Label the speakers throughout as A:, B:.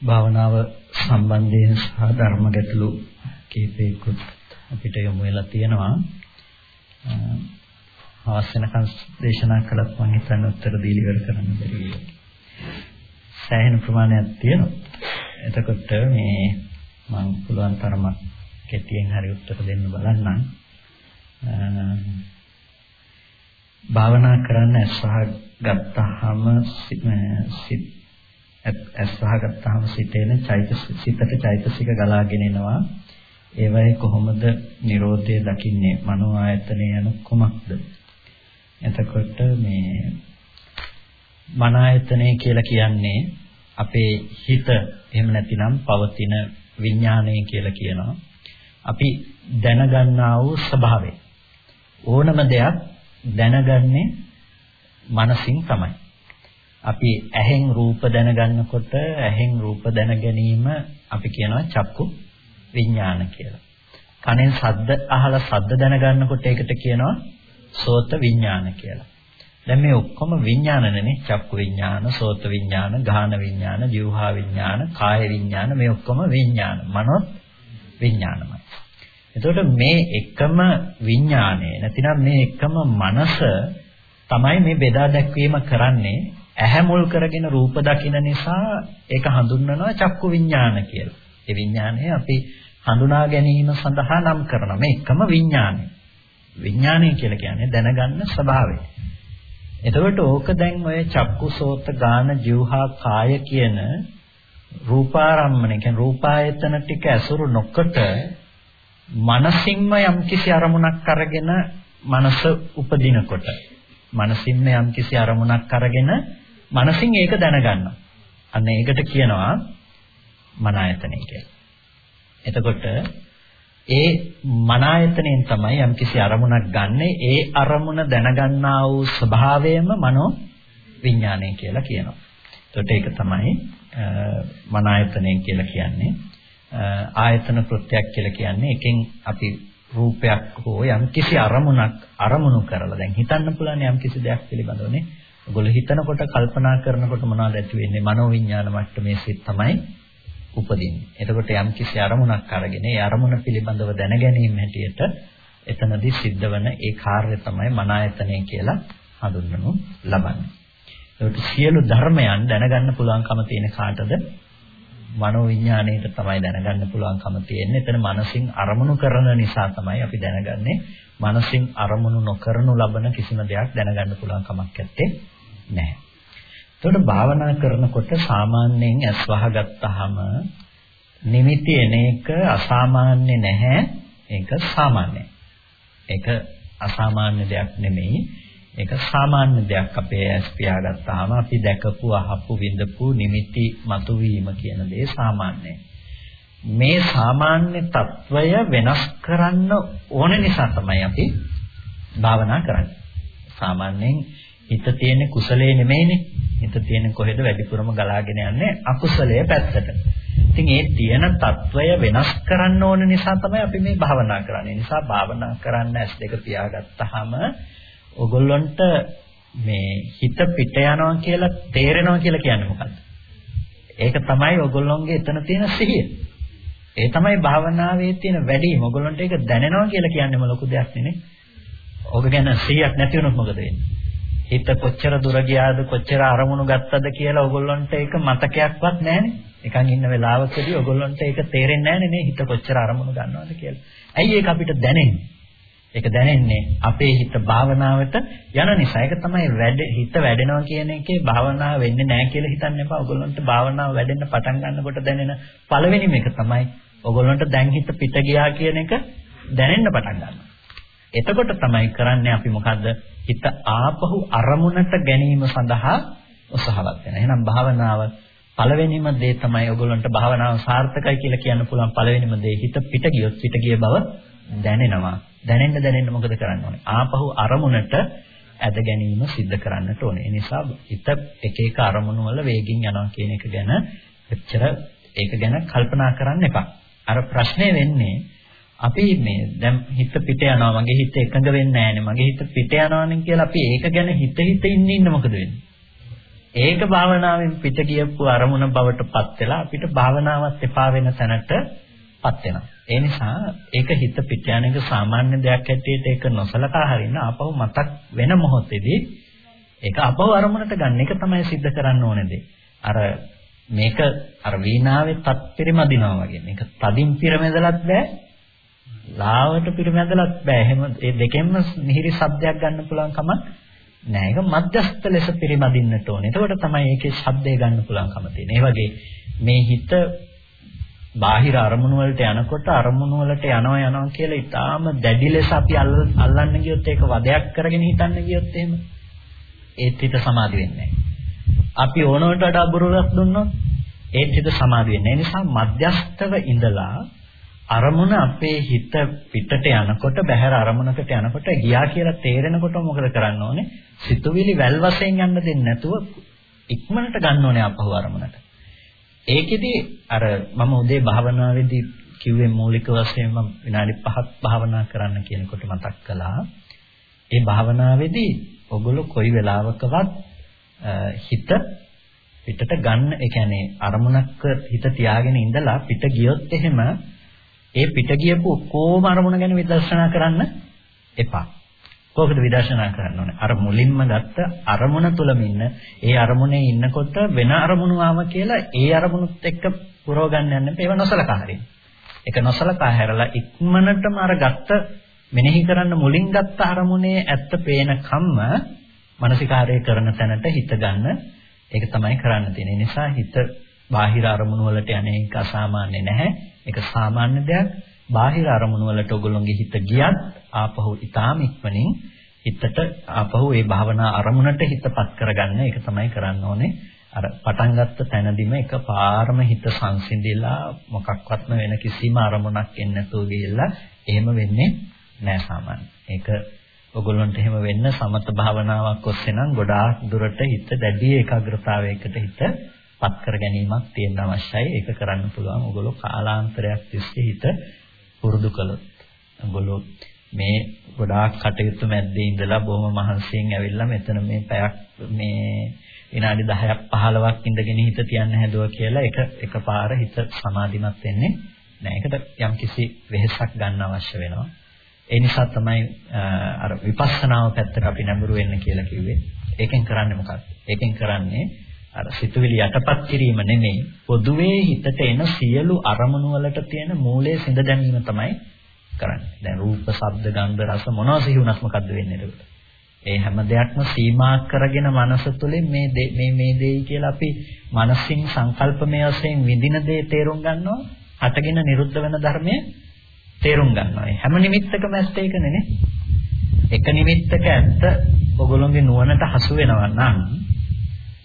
A: භාවනාව සම්බන්ධයෙන් සහ ධර්ම ගැටලු කීපයකුත් අපිට යොමු වෙලා තියෙනවා. අවශ්‍ය නැකන් දේශනා කළත් මම හිතන්නේ උත්තර දීලා ඉවර කරන්න බැරි වෙයි. සෑහෙන ප්‍රමාණයක් තියෙනවා. එතකොට මේ මම පුළුවන් තරම කෙටියෙන් හරි උත්තර දෙන්න බලන්නම්. භාවනා කරන්න ඇස්වහ ගත්තාම සිත් ඇස් වහගත්තාම සිතේන චෛතසික සිතට චෛතසික ගලාගෙන එනවා. ඒවයි කොහොමද Nirodhe දකින්නේ? මනෝ ආයතනය යන කුමක්ද? එතකොට මේ මන ආයතනය කියලා කියන්නේ අපේ හිත එහෙම නැතිනම් පවතින විඥානය කියලා කියනවා. අපි දැනගන්නා වූ ස්වභාවය. ඕනම දෙයක් දැනගන්නේ මනසින් තමයි. අපි ඇහෙන් රූප දැනගන්නකොට ඇහෙන් රූප දැන ගැනීම අපි කියනවා චක්කු විඥාන කියලා. කනෙන් ශබ්ද අහලා ශබ්ද දැනගන්නකොට ඒකට කියනවා සෝත විඥාන කියලා. දැන් මේ ඔක්කොම විඥානනේ චක්කු විඥාන, සෝත විඥාන, ගාහන විඥාන, જીවහා විඥාන, කාය විඥාන මේ ඔක්කොම විඥාන. මනෝත් විඥානමයි. එතකොට මේ එකම විඥානය නැතිනම් මේ එකම මනස තමයි මේ බෙදා දැක්වීම කරන්නේ ඇහැ මුල් කරගෙන රූප දකින නිසා ඒක හඳුන්වනවා චක්කු විඥාන කියලා. ඒ විඥානය අපි හඳුනා ගැනීම සඳහා නම් කරන මේ එකම විඥානය. විඥානය කියලා කියන්නේ දැනගන්න ස්වභාවය. එතකොට ඕක දැන් ඔය චක්කු සෝත ගාන જીවහා කාය කියන රූපාරම්මන කියන්නේ රූපායතන ටික ඇසුරු නොකොට මනසින්ම යම්කිසි අරමුණක් අරගෙන මනස උපදිනකොට මනසින්ම යම්කිසි අරමුණක් අරගෙන මනසින් ඒක දැනගන්නවා. අන්න ඒකට කියනවා මන ආයතනය කියලා. එතකොට ඒ මන ආයතනයෙන් තමයි යම්කිසි අරමුණක් ගන්නෙ. ඒ අරමුණ දැනගන්නා වූ ස්වභාවයම මනෝ විඥානය කියලා කියනවා. එතකොට ඒක තමයි මන ආයතනය කියලා කියන්නේ. ආයතන කෘත්‍යයක් කියලා කියන්නේ එකෙන් අපි රූපයක් හෝ යම්කිසි අරමුණක් අරමුණු කරලා දැන් හිතන්න පුළුවන් යම්කිසි දෙයක් පිළිබඳවනේ ඔයගොල්ලෝ හිතනකොට කල්පනා කරනකොට මොනවද ඇති වෙන්නේ? මනෝවිඤ්ඤාණ මට්ටමේ සිත් තමයි උපදින්නේ. එතකොට යම් කිසි අරමුණක් අරගෙන ඒ අරමුණ පිළිබඳව දැනගැනීම හැටියට එතනදී සිද්ධ වෙන ඒ කාර්ය තමයි මන ආයතනය කියලා හඳුන්වනු ලබන්නේ. ඒකට සියලු ධර්මයන් දැනගන්න පුළුවන්කම තියෙන කාටද? මනෝවිඤ්ඤාණයට තමයි දැනගන්න පුළුවන්කම තියෙන්නේ. එතන මනසින් අරමුණු කරන නිසා තමයි අපි දැනගන්නේ. මනසින් අරමුණු නොකරනු ලබන කිසිම දෙයක් දැනගන්න පුළුවන් කමක් නැත්තේ. නැහැ. එතකොට භාවනා කරනකොට සාමාන්‍යයෙන් ඇස් වහගත්තාම නිමිති එන එක අසාමාන්‍ය නැහැ. ඒක සාමාන්‍යයි. ඒක අසාමාන්‍ය දෙයක් නෙමෙයි. ඒක සාමාන්‍ය දෙයක් අපේ ඇස් පියාගත්තාම අපි දැකපු අහපු විඳපු නිමිති මතුවීම කියන දේ සාමාන්‍යයි. මේ සාමාන්‍ය తত্ত্বය වෙනස් කරන්න ඕන නිසා තමයි අපි භාවනා කරන්නේ. සාමාන්‍යයෙන් හිත තියෙන කුසලයේ නෙමෙයිනේ. හිත තියෙන කොහෙද වැඩිපුරම ගලාගෙන යන්නේ අකුසලයේ පැත්තට. ඉතින් ඒ තියෙන తত্ত্বය වෙනස් කරන්න ඕන නිසා තමයි අපි මේ භාවනා කරන්නේ. නිසා භාවනා කරන්න ඇස් දෙක පියාගත්තාම ඔගොල්ලන්ට මේ හිත පිට යනවා කියලා තේරෙනවා කියලා කියන්නේ මොකද්ද? ඒක තමයි ඔගොල්ලොන්ගේ එතන තියෙන සිහිය. ඒ තමයි භාවනාවේ තියෙන වැඩිම. ඔයගොල්ලන්ට ඒක දැනෙනවා කියලා කියන්නේම ලොකු දෙයක් නෙනේ. ඕක ගැන 100ක් නැති වුණොත් මොකද වෙන්නේ? හිත කොච්චර දුර ගියාද කොච්චර අරමුණු ගත්තද කියලා ඔයගොල්ලන්ට ඒක මතකයක්වත් නැහැනේ. නිකන් ඉන්න වෙලාවකදී ඔයගොල්ලන්ට ඒක තේරෙන්නේ නැහැනේ නේ හිත කොච්චර අරමුණු ගන්නවද කියලා. ඇයි ඒක අපිට දැනෙන්නේ? ඒක දැනෙන්නේ අපේ හිත භාවනාවට යන නිසා. ඒක තමයි වැඩ හිත වැඩෙනවා කියන එකේ භාවනාව වෙන්නේ නැහැ කියලා හිතන්න එපා. ඔයගොල්ලන්ට භාවනාව වැඩෙන්න පටන් ගන්නකොට දැනෙන පළවෙනිම එක තමයි ඔයගොල්ලන්ට දැන් හිත පිට ගියා කියන එක දැනෙන්න පටන් ගන්නවා. එතකොට තමයි කරන්නේ අපි මොකද්ද? හිත ආපහු අරමුණට ගැනීම සඳහා උත්සාහවත් වෙනවා. එහෙනම් භාවනාව පළවෙනිම දේ තමයි ඔයගොල්ලන්ට භාවනාව සාර්ථකයි කියලා කියන්න පුළුවන් පළවෙනිම දේ හිත පිට ගියොත් පිට ගිය බව දැනෙනවා. දැනෙන්න දැනෙන්න මොකද කරන්න ඕනේ? ආපහු අරමුණට ඇද ගැනීම සිද්ධ කරන්නට ඕනේ. ඒ නිසා හිත එක එක අරමුණු වල වේගින් යනවා කියන එක ගැන එච්චර ඒක ගැන කල්පනා කරන්න එපා. අර ප්‍රශ්නේ වෙන්නේ අපි මේ දැන් හිත පිට යනවා මගේ හිත එකඟ වෙන්නේ නැහැනේ මගේ හිත පිට යනවානේ කියලා අපි ඒක ගැන හිත හිත ඉන්න ඉන්න මොකද වෙන්නේ? ඒක භාවනාවෙන් පිට ගියපු අරමුණ බවට පත් වෙලා අපිට භාවනාවත් එපා වෙන තැනටපත් වෙනවා. ඒ නිසා ඒක හිත පිට යන එක සාමාන්‍ය දෙයක් හැටියට ඒක නොසලකා හරින්න ආපහු මතක් වෙන මොහොතේදී ඒක ආපහු අරමුණට ගන්න එක තමයි සිද්ධ කරන්න ඕනේ දේ. අර මේක අර වීණාවේ තත් පිරමදිනවා වගේ. මේක තදින් පිරමැදලත් බෑ. ලාවට පිරමැදලත් බෑ. එහෙම ඒ දෙකෙන්ම මිහිරි ශබ්දයක් ගන්න පුළුවන් කමක් නෑ. ඒක මධ්‍යස්ථ ලෙස පිරමදින්නට ඕනේ. එතකොට තමයි ඒකේ ශබ්දය ගන්න පුළුවන්කම තියෙන්නේ. ඒ වගේ මේ හිත බාහිර අරමුණු වලට යනකොට අරමුණු වලට යනවා යනවා කියලා ඊටාම දැඩි ලෙස අපි අල්ලන්න ගියොත් ඒක වදයක් කරගෙන හිතන්න ගියොත් එහෙම ඒත් හිත සමාධි වෙන්නේ අපි ඕනවට වඩා බුරුලක් දුන්නොත් ඒත් හිත සමාධි වෙන්නේ. ඒ නිසා මධ්‍යස්තව ඉඳලා අරමුණ අපේ හිත පිටට යනකොට බහැර අරමුණකට යනකොට ගියා කියලා තේරෙනකොට මොකද කරන්න ඕනේ? සිතුවිලි වැල් වශයෙන් යන්න දෙන්නේ නැතුව ඉක්මනට ගන්න ඕනේ අපහුව අරමුණට. ඒකෙදි අර මම උදේ භාවනාවේදී කිව්වේ මූලික වශයෙන් මම විනාඩි 5ක් භාවනා කරන්න කියනකොට මතක් කළා. ඒ භාවනාවේදී ඔගොල්ලෝ කොයි වෙලාවකවත් හිත පිටට ගන්න ඒ කියන්නේ අරමුණක හිත තියාගෙන ඉඳලා පිට ගියොත් එහෙම ඒ පිට ගියපු කොහොම අරමුණ ගැන විදර්ශනා කරන්න එපා. කොහොමද විදර්ශනා කරන්න ඕනේ? අර මුලින්ම ගත්ත අරමුණ තුලම ඉන්න ඒ අරමුණේ ඉන්නකොට වෙන අරමුණු ආව කියලා ඒ අරමුණුත් එක්ක පුරව ගන්න යන්න ඒව නොසලකා හරින්න. ඒක නොසලකා හැරලා ඉක්මනටම අර ගත්ත මෙනෙහි කරන්න මුලින් ගත්ත අරමුණේ ඇත්ත පේන කම්ම මානසිකාරය කරන තැනට හිත ගන්න ඒක තමයි කරන්න තියෙන්නේ. නිසා හිත බාහිර අරමුණු වලට යන්නේ අසාමාන්‍ය නැහැ. ඒක සාමාන්‍ය දෙයක්. බාහිර අරමුණු වලට ඔයගොල්ලෝගේ හිත ගියත් ආපහු ඊටාම ඉක්මනින් හිතට ආපහු ඒ භාවනා අරමුණට හිතපත් කරගන්න ඒක තමයි කරන්න ඕනේ. අර පටන් ගත්ත තැනදීම එකපාරම හිත සංසිඳිලා මොකක්වත්ම වෙන කිසිම අරමුණක් එන්නේ නැතුව ගියලා එහෙම වෙන්නේ නෑ සාමාන්‍ය. ඒක ඔයගොල්ලන්ට එහෙම වෙන්න සමත භාවනාවක් ඔස්සේ නම් ගොඩාක් දුරට හිත දැඩි ඒකාග්‍රතාවයකට හිතපත් කර ගැනීමක් තියෙන්න අවශ්‍යයි. ඒක කරන්න පුළුවන්. ඔයගොල්ලෝ කාලාන්තරයක් තිස්සේ හිත පුරුදු කළොත් ඔයගොල්ලෝ මේ ගොඩාක් කටයුතු මැද්දේ ඉඳලා බොහොම මහන්සියෙන් ඇවිල්ලා මෙතන මේ පැයක් මේ විනාඩි 10ක් 15ක් ඉඳගෙන හිත තියන්න හැදුවා කියලා එක එකපාර හිත සමාධිමත් වෙන්නේ නෑ. ඒකට යම්කිසි වෙහෙසක් ගන්න අවශ්‍ය වෙනවා. ඒ නිසා තමයි අර විපස්සනාව පැත්තට අපි නැඹුරු වෙන්න කියලා කිව්වේ. ඒකෙන් කරන්නේ මොකක්ද? ඒකෙන් කරන්නේ අර සිතුවිලි යටපත් කිරීම නෙමෙයි පොදුවේ හිතට එන සියලු අරමුණු වලට තියෙන මූලයේ සිඳ දැමීම තමයි කරන්නේ. දැන් රූප, ශබ්ද, ගන්ධ, රස මොනවා සිහි වුණත් මොකද්ද වෙන්නේ එතකොට? ඒ හැම දෙයක්ම සීමා කරගෙන මනස තුළින් මේ මේ මේ දෙයි කියලා අපි මනසින් සංකල්පමය වශයෙන් විඳින දේ තේරුම් ගන්නවා. අටගෙන නිරුද්ධ වෙන ධර්මය තේරුම් ගන්නවා. හැම නිමිත්තකම ඇත්ත ඒකනේ නේ. එක නිමිත්තක ඇත්ත ඔගොල්ලෝගේ නුවණට හසු වෙනවා නම්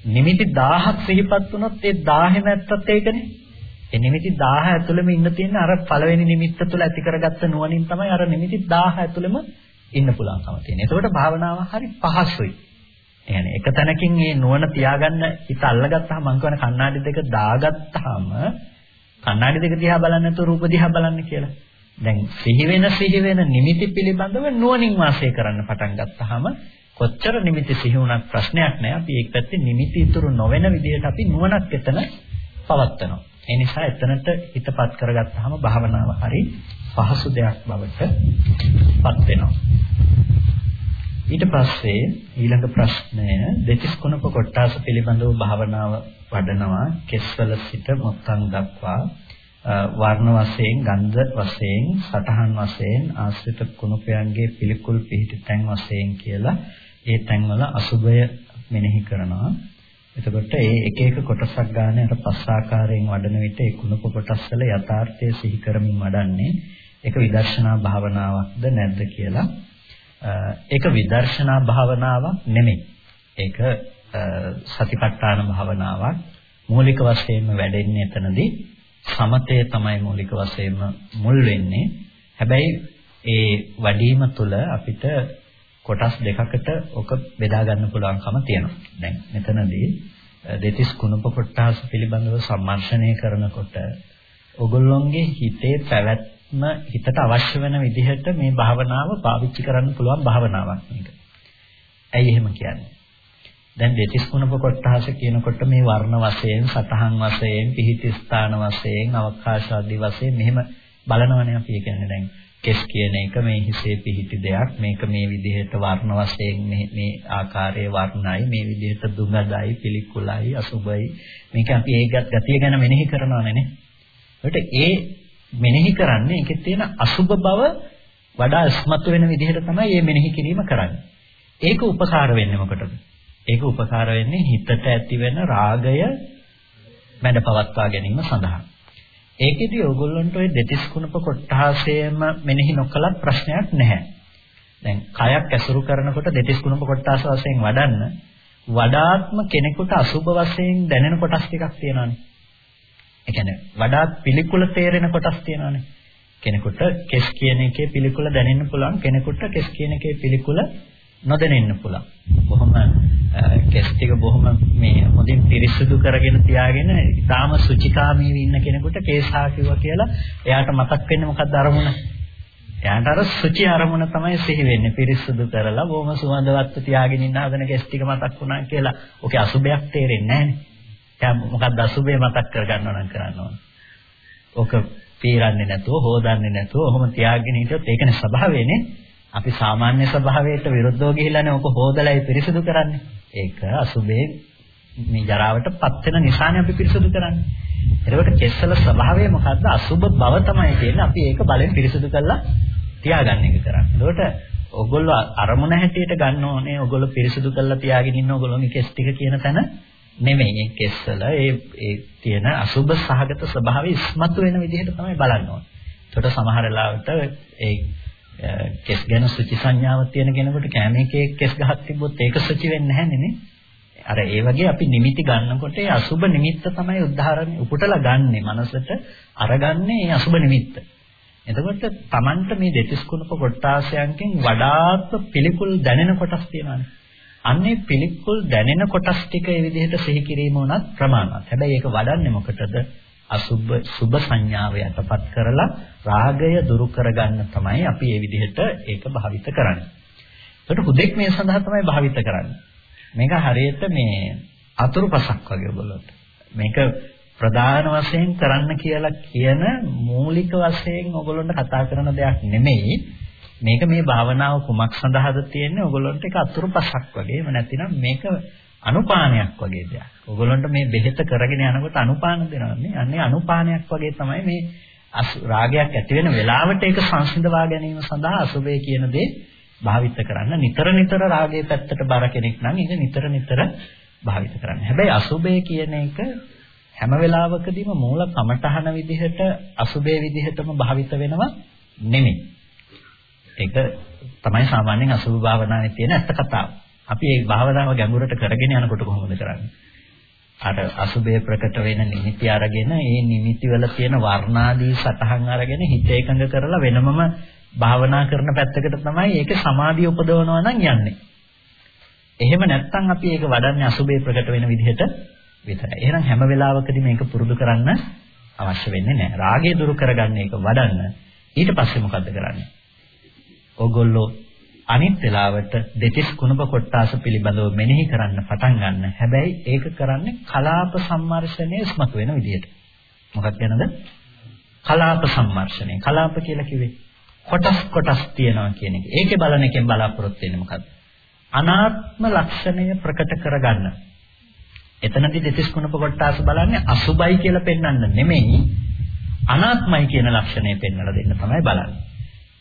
A: නිමිති 1000ක් සිහිපත් වුණොත් ඒ 1000ම ඇත්තත් ඒකනේ. ඒ නිමිති 1000 ඇතුළෙම ඉන්න තියෙන අර පළවෙනි නිමිත්ත තුළ ඇති කරගත්ත නුවණින් තමයි අර නිමිති 1000 ඇතුළෙම ඉන්න පුළුවන්කම තියෙන්නේ. ඒකට භාවනාව හරි පහසුයි. يعني එක තැනකින් මේ නුවණ තියාගන්න හිත අල්ලගත්තාම මං කියන කණ්ණාඩි දෙක දාගත්තාම කණ්ණාඩි දෙක දිහා බලන්න නැතුව රූප දිහා බලන්න කියලා. දැන් සිහි වෙන සිහි වෙන නිමිති පිළිබඳව නුවණින් වාසය කරන්න පටන් ගත්තාම කොච්චර නිමිති සිහි වුණත් ප්‍රශ්නයක් නෑ. අපි ඒක පැත්තේ නිමිති ඉතුරු නොවන විදිහට අපි නුවණක් එතන පවත්නවා. ඒ නිසා එතනට හිතපත් කරගත්තාම භාවනාව හරි පහසු දෙයක් බවට පත් වෙනවා. ඊට පස්සේ ඊළඟ ප්‍රශ්නය දෙතිස් කුණප කොටාස පිළිබඳව භාවනාව වඩනවා කෙස්වල සිට මොත්තන් දක්වා වර්ණ වශයෙන් ගන්ධ වශයෙන් සතහන් වශයෙන් ආශ්‍රිත කුණපයන්ගේ පිළිකුල් පිහිටි තැන් වශයෙන් කියලා ඒ තැන්වල අසුබය මෙනෙහි කරනවා. එතකොට ඒ එක එක කොටසක් ගන්න අර පස් ආකාරයෙන් වඩන විට ඒ කුණප කොටස් වල යථාර්ථය සිහි කරමින් වඩන්නේ ඒක විදර්ශනා භාවනාවක්ද නැද්ද කියලා. ඒක විදර්ශනා භාවනාවක් නෙමෙයි. ඒක සතිපට්ඨාන භාවනාවක්. මූලික වශයෙන්ම වැඩෙන්නේ එතනදී සමතය තමයි මූලික වශයෙන්ම මුල් වෙන්නේ. හැබැයි ඒ වැඩිම තුල අපිට කොටස් දෙකකට ඔක බෙදා ගන්න පුළුවන්කම තියෙනවා. දැන් මෙතනදී දෙතිස් කුණප කොටස් පිළිබඳව සම්මර්ෂණය කරනකොට ඔගොල්ලොන්ගේ හිතේ පැවැත්ම හිතට අවශ්‍ය වෙන විදිහට මේ භාවනාව පාවිච්චි කරන්න පුළුවන් භාවනාවක් මේක. ඇයි එහෙම කියන්නේ? දැන් දෙතිස් කුණප කොටහස කියනකොට මේ වර්ණ වශයෙන්, සතහන් වශයෙන්, පිහිටි ස්ථාන වශයෙන්, අවකාශ ආදී වශයෙන් මෙහෙම බලනවනේ අපි කියන්නේ දැන් කෙස් කියන එක මේ හිසේ පිහිටි දෙයක් මේක මේ විදිහට වර්ණ වශයෙන් මේ මේ ආකාරයේ වර්ණයි මේ විදිහට දුඟදයි පිළිකුලයි අසුබයි මේක අපි ඒ ගතිය ගැන මෙනෙහි කරනවානේ නේ. ඒකට ඒ මෙනෙහි කරන්නේ ඒකේ තියෙන අසුබ බව වඩා ස්මතු වෙන විදිහට තමයි මේ මෙනෙහි කිරීම කරන්නේ. ඒක උපකාර වෙන්නේ මොකටද? ඒක උපකාර වෙන්නේ හිතට ඇති වෙන රාගය මැඩ පවත්වා ගැනීම සඳහා. ඒකෙදි ඕගොල්ලන්ට ওই දෙතිස් කුණප කොට්ටාසයම මෙනෙහි නොකලත් ප්‍රශ්නයක් නැහැ. දැන් කයක් ඇසුරු කරනකොට දෙතිස් කුණප කොට්ටාස වශයෙන් වඩන්න වඩාත්ම කෙනෙකුට අසුබ වශයෙන් දැනෙන කොටස් ටිකක් තියෙනවානේ. ඒ කියන්නේ වඩාත් පිළිකුල තේරෙන කොටස් තියෙනවානේ. කෙනෙකුට කෙස් කියන එකේ පිළිකුල දැනෙන්න පුළුවන් කෙනෙකුට කෙස් කියන එකේ පිළිකුල නොදැනෙන්න පුළුවන්. බොහොම කෙස් ටික බොහොම මේ හොඳින් පිරිසිදු කරගෙන තියාගෙන ඊටාම සුචිකාමීව ඉන්න කෙනෙකුට කේසා කිව්වා කියලා එයාට මතක් වෙන්නේ මොකක්ද අරමුණ? එයාට අර සුචි අරමුණ තමයි සිහි වෙන්නේ. පිරිසිදු කරලා බොහොම සුවඳවත් තියාගෙන ඉන්න හදන කෙස් ටික මතක් වුණා කියලා. ඔකේ අසුබයක් තේරෙන්නේ නැහනේ. දැන් මොකක්ද අසුබේ මතක් කරගන්නව නම් කරන්න ඕන. ඔක පීරන්නේ නැතුව, හොදන්නේ නැතුව, ඔහොම තියාගෙන හිටියොත් ඒකනේ ස්වභාවයනේ. අපි සාමාන්‍ය ස්වභාවයට විරුද්ධව ගිහිල්ලානේ ඔක හොදලයි පිරිසිදු කරන්නේ. ඒක අසුබේ මේ ජරාවට පත් වෙන නිසානේ අපි පිරිසිදු කරන්නේ. එතකොට කෙස්සල ස්වභාවය මොකද්ද? අසුබ බව තමයි කියන්නේ. අපි ඒක බලෙන් පිරිසිදු කරලා තියාගන්න එක කරන්නේ. එතකොට ඔගොල්ලෝ අරමුණ හැටියට ගන්න ඕනේ. ඔගොල්ලෝ පිරිසිදු කරලා තියාගෙන ඉන්න ඔගොල්ලෝගේ කෙස් ටික කියන තැන නෙමෙයි. මේ කෙස්සල ඒ ඒ තියෙන අසුබ සහගත ස්වභාවය ඉස්මතු වෙන විදිහට තමයි බලන්න ඕනේ. එතකොට සමහර වෙලාවට ඒ කෙස් ගැන සුචි සංඥාවක් තියෙන කෙනෙකුට කැමේකේ කෙස් ගහක් තිබ්බොත් ඒක සුචි වෙන්නේ නැහැ නේ. අර ඒ වගේ අපි නිමිති ගන්නකොට ඒ අසුබ නිමිත්ත තමයි උදාහරණය උපුටලා ගන්නෙ. මනසට අරගන්නේ ඒ අසුබ නිමිත්ත. එතකොට Tamanට මේ දෙතිස් කුණප කොටාසයන්ගෙන් වඩාත් පිළිකුල් දැනෙන කොටස් තියෙනවානේ. අන්නේ පිළිකුල් දැනෙන කොටස් ටික ඒ විදිහට සිහි කිරීම උනත් ප්‍රමාණවත්. හැබැයි ඒක වඩන්නේ මොකටද? අසුබ සුබ සංඥාව යටපත් කරලා රාගය දුරු කරගන්න තමයි අපි මේ විදිහට ඒක භාවිත කරන්නේ. ඒකට හුදෙක් මේ සඳහා තමයි භාවිත කරන්නේ. මේක හරියට මේ අතුරුපසක් වගේ ඔයගොල්ලන්ට. මේක ප්‍රධාන වශයෙන් කරන්න කියලා කියන මූලික වශයෙන් ඔයගොල්ලන්ට කතා කරන දෙයක් නෙමෙයි. මේක මේ භාවනාව කුමක් සඳහාද තියෙන්නේ ඔයගොල්ලන්ට ඒක අතුරුපසක් වගේ. එහෙම නැතිනම් මේක අනුපානයක් වගේ දෙයක්. ඕගොල්ලන්ට මේ බෙහෙත කරගෙන යනකොට අනුපාන දෙනවා නේ. අන්නේ අනුපානයක් වගේ තමයි මේ රාගයක් ඇති වෙන වෙලාවට ඒක සංසිඳවා ගැනීම සඳහා අසුබේ කියන දේ භාවිත කරන්න. නිතර නිතර රාගයේ පැත්තට බර කෙනෙක් නම් ඒක නිතර නිතර භාවිත කරන්න. හැබැයි අසුබේ කියන එක හැම වෙලාවකදීම මූල කමඨහන විදිහට අසුබේ විදිහටම භාවිත වෙනවා නෙමෙයි. ඒක තමයි සාමාන්‍යයෙන් අසුබ භාවනාවේ තියෙන ඇත්ත කතාව. අපි මේ භාවනාව ගැඹුරට කරගෙන යනකොට කොහොමද කරන්නේ? අර අසුබය ප්‍රකට වෙන නිමිති අරගෙන ඒ නිමිති වල තියෙන වර්ණාදී සතහන් අරගෙන හිත එකඟ කරලා වෙනමම භාවනා කරන පැත්තකට තමයි ඒක සමාධිය උපදවනවා නම් යන්නේ. එහෙම නැත්නම් අපි ඒක වඩන්නේ අසුබේ ප්‍රකට වෙන විදිහට විතරයි. එහෙනම් හැම වෙලාවකදී මේක පුරුදු කරන්න අවශ්‍ය වෙන්නේ නැහැ. රාගය දුරු කරගන්න එක වඩන්න. ඊට පස්සේ මොකද්ද කරන්නේ? ඕගොල්ලෝ අනිත් වෙලාවට දෙතිස් කුණප කොටාස පිළිබඳව මෙනෙහි කරන්න පටන් ගන්න. හැබැයි ඒක කරන්නේ කලාප සම්මර්ෂණය ස්මතු වෙන විදිහට. මොකක් ගැනද? කලාප සම්මර්ෂණය. කලාප කියලා කිව්වේ කොටස් කොටස් තියනවා කියන එක. ඒකේ බලන එකෙන් බලාපොරොත්තු වෙන්නේ මොකද්ද? අනාත්ම ලක්ෂණය ප්‍රකට කරගන්න. එතනදී දෙතිස් කුණප කොටාස බලන්නේ අසුබයි කියලා පෙන්වන්න නෙමෙයි අනාත්මයි කියන ලක්ෂණය පෙන්වලා දෙන්න තමයි බලන්නේ.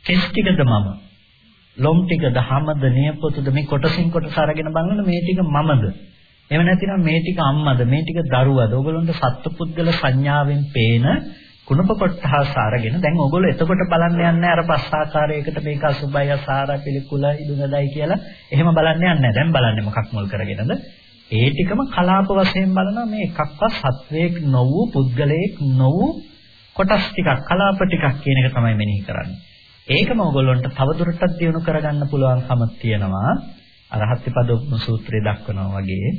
A: කෙස් ටිකද මම ලොම් ටිකද හැමද නියපොතුද මේ කොටසින් කොටස අරගෙන බලනකොට මේ ටික මමද? එහෙම නැතිනම් මේ ටික අම්මද? මේ ටික දරුවද? ඕගොල්ලන්ට සත්පුද්ගල සංඥාවෙන් පේන කුණප කොටහස අරගෙන දැන් ඕගොල්ලෝ එතකොට බලන්න යන්නේ අර පස් ආකාරයකට මේක අසුබයි අසාර පිළිකුල ඉදුඟදයි කියලා. එහෙම බලන්න යන්නේ දැන් බලන්නේ මොකක් මුල් කරගෙනද? ඒ ටිකම කලාප වශයෙන් බලනවා මේ එකක්වත් සත්වයක් නොවූ පුද්ගලයෙක් නොවූ කොටස් ටිකක් කලාප ටිකක් කියන එක තමයි මෙනෙහි කරන්නේ. ඒකම ඔයගොල්ලන්ට තවදුරටත් දියුණු කරගන්න පුළුවන්කම තියෙනවා. අරහත්තිපදෝපම සූත්‍රයේ දක්වනවා වගේ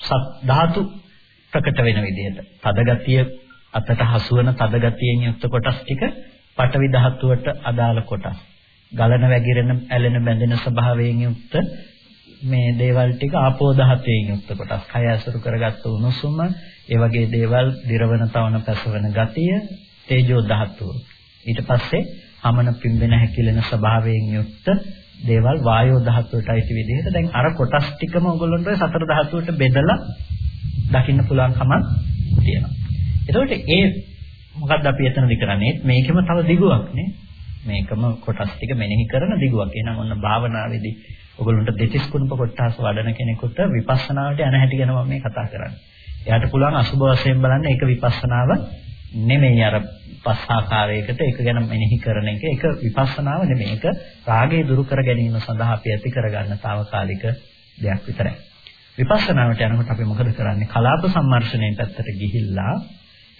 A: සත් ධාතු ප්‍රකට වෙන විදිහට. තදගතිය අතට හසුවන තදගතියෙන් යුක්ත කොටස් ටික පටවි ධාතුවට අදාළ කොටස්. ගලන වැగిරෙන ඇලෙන බැඳෙන ස්වභාවයෙන් යුක්ත මේ දේවල් ටික ආපෝ ධාතයෙන් යුක්ත කොටස්. කය ඇසුරු කරගත්තු උණුසුම, ඒ වගේ දේවල් දිරවන තවන පැසවන ගතිය, තේජෝ ධාතුව. ඊට පස්සේ හමන පිම්බෙන හැකිලෙන ස්වභාවයෙන් යුක්ත දේවල් වායෝ ධාතුවට අයිති විදිහට දැන් අර කොටස් ටිකම ඔයගොල්ලන්ට සතර ධාතුවට බෙදලා දකින්න පුළුවන්කමක් තියෙනවා. එතකොට ඒ මොකද්ද අපි එතනදි කරන්නේ? මේකෙම තව දිගුවක් නේ. මේකම කොටස් ටික මෙනෙහි කරන දිගුවක්. එහෙනම් ඔන්න භාවනාවේදී ඔයගොල්ලන්ට දෙතිස් කුණප කොටස් වඩන කෙනෙකුට විපස්සනාවට යන හැටි ගැන මම මේ කතා කරන්නේ. එයාට පුළුවන් අසුබ වශයෙන් බලන්න ඒක විපස්සනාව නෙමෙයි අර පස් ආකාරයකට ඒක ගැන මෙනෙහි කරන එක. ඒක විපස්සනාව නෙමෙයි. ඒක රාගය දුරු කර ගැනීම සඳහා අපි ඇති කරගන්න తాවකාලික දෙයක් විතරයි. විපස්සනාවට යනකොට අපි මොකද කරන්නේ? කලාප සම්මර්ෂණයෙන් පැත්තට ගිහිල්ලා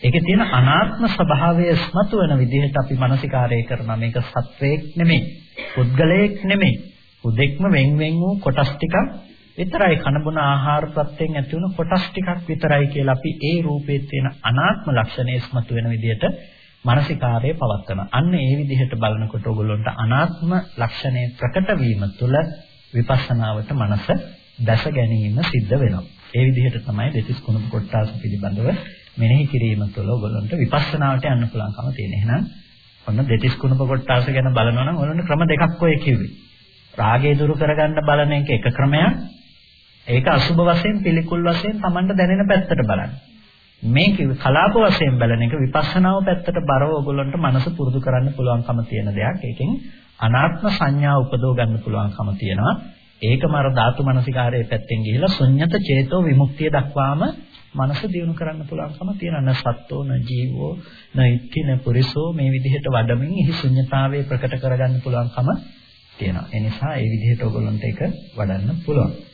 A: ඒකේ තියෙන අනාත්ම ස්වභාවය ස්මතු වෙන විදිහට අපි මානසිකාරය කරනවා. මේක සත්වයක් නෙමෙයි. පුද්ගලයෙක් නෙමෙයි. උදෙක්ම වෙන් වෙන් වූ කොටස් ටිකක් විතරයි කනබුන ආහාර ප්‍රත්‍යයෙන් ඇති වුණු කොටස් ටිකක් විතරයි කියලා අපි ඒ රූපේ තියෙන අනාත්ම ලක්ෂණය ස්මතු වෙන විදිහට මානසිකාරය පවත්වනවා. අන්න ඒ විදිහට බලනකොට ඔයගොල්ලන්ට අනාත්ම ලක්ෂණය ප්‍රකට වීම තුළ විපස්සනාවට මනස දැස ගැනීම සිද්ධ වෙනවා. ඒ විදිහට තමයි දෙතිස් කුණු කොටස් පිළිබඳව මෙනෙහි කිරීම තුළ ඔයගොල්ලන්ට විපස්සනාවට යන්න පුළුවන්කම තියෙන. එහෙනම් ඔන්න දෙතිස් කුණු කොටස් ගැන බලනවා නම් ඔයගොල්ලන්ට ක්‍රම දෙකක් ඔය කිව්වේ. රාගය දුරු කරගන්න බලන එක එක ක්‍රමයක්. ඒක අසුබ වශයෙන් පිළිකුල් වශයෙන් Tamanට දැනෙන පැත්තට බලන්න. මේ කලාප වශයෙන් බලන එක විපස්සනාව පැත්තට බරව ඔයගොල්ලන්ට මනස පුරුදු කරන්න පුළුවන්කම තියෙන දෙයක්. ඒකෙන් අනාත්ම සංඥා උපදව ගන්න පුළුවන්කම තියෙනවා. ඒකම අර ධාතු මනසිකාරයේ පැත්තෙන් ගිහිලා ශුන්්‍යත චේතෝ විමුක්තිය දක්වාම මනස දියුණු කරන්න පුළුවන්කම තියෙනවා. සත්තෝ න ජීවෝ න ඉක්කින පුරිසෝ මේ විදිහට වඩමින් එහි ශුන්්‍යතාවය ප්‍රකට කරගන්න පුළුවන්කම තියෙනවා. ඒ නිසා ඒ විදිහට ඔයගොල්ලන්ට ඒක වඩන්න පුළුවන්.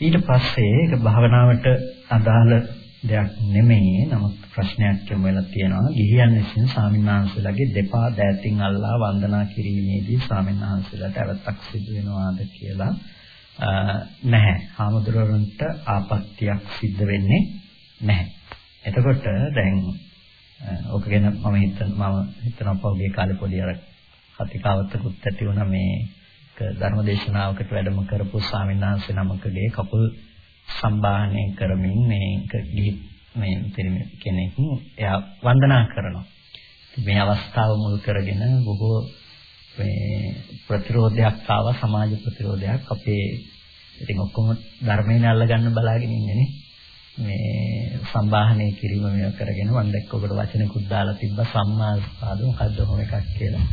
A: ඊට පස්සේ ඒක භාවනාවට අදාළ දෙයක් නෙමෙයි. නමුත් ප්‍රශ්නයක් යොමු වෙලා තියෙනවා. ගිහියන් විසින් ස්වාමින්වහන්සේලාගේ දෙපා දෑතින් අල්ලා වන්දනා කිරීමේදී ස්වාමින්වහන්සේලාට අවත්තක් සිදු වෙනවාද කියලා නැහැ. හාමුදුරුවන්ට ආපත්‍යක් සිද්ධ වෙන්නේ නැහැ. එතකොට දැන් ඔක ගැන මම හිතන මම හිතනවා පෞගේ කාලේ පොඩි අර කතිකාවතකුත් ඇති වුණා මේ ධර්මදේශනාවකට වැඩම කරපු ස්වාමීන් වහන්සේ නමකගේ කකුල් සම්බාහනය කරමින් මේක ගිහි මේ පිරිමි කෙනෙක් එයා වන්දනා කරනවා. මේ අවස්ථාව මුල් කරගෙන බොහෝ මේ ප්‍රතිරෝධයක් ආවා සමාජ ප්‍රතිරෝධයක් අපේ ඉතින් ඔක්කොම ධර්මයෙන් අල්ලගන්න බලාගෙන ඉන්නේ නේ. මේ සම්බාහනය කිරීම මේව කරගෙන මම දැක්ක ඔකට වචනකුත් දාලා තිබ්බා සම්මා සාදු මොකද්ද ඔහොම එකක් කියලා.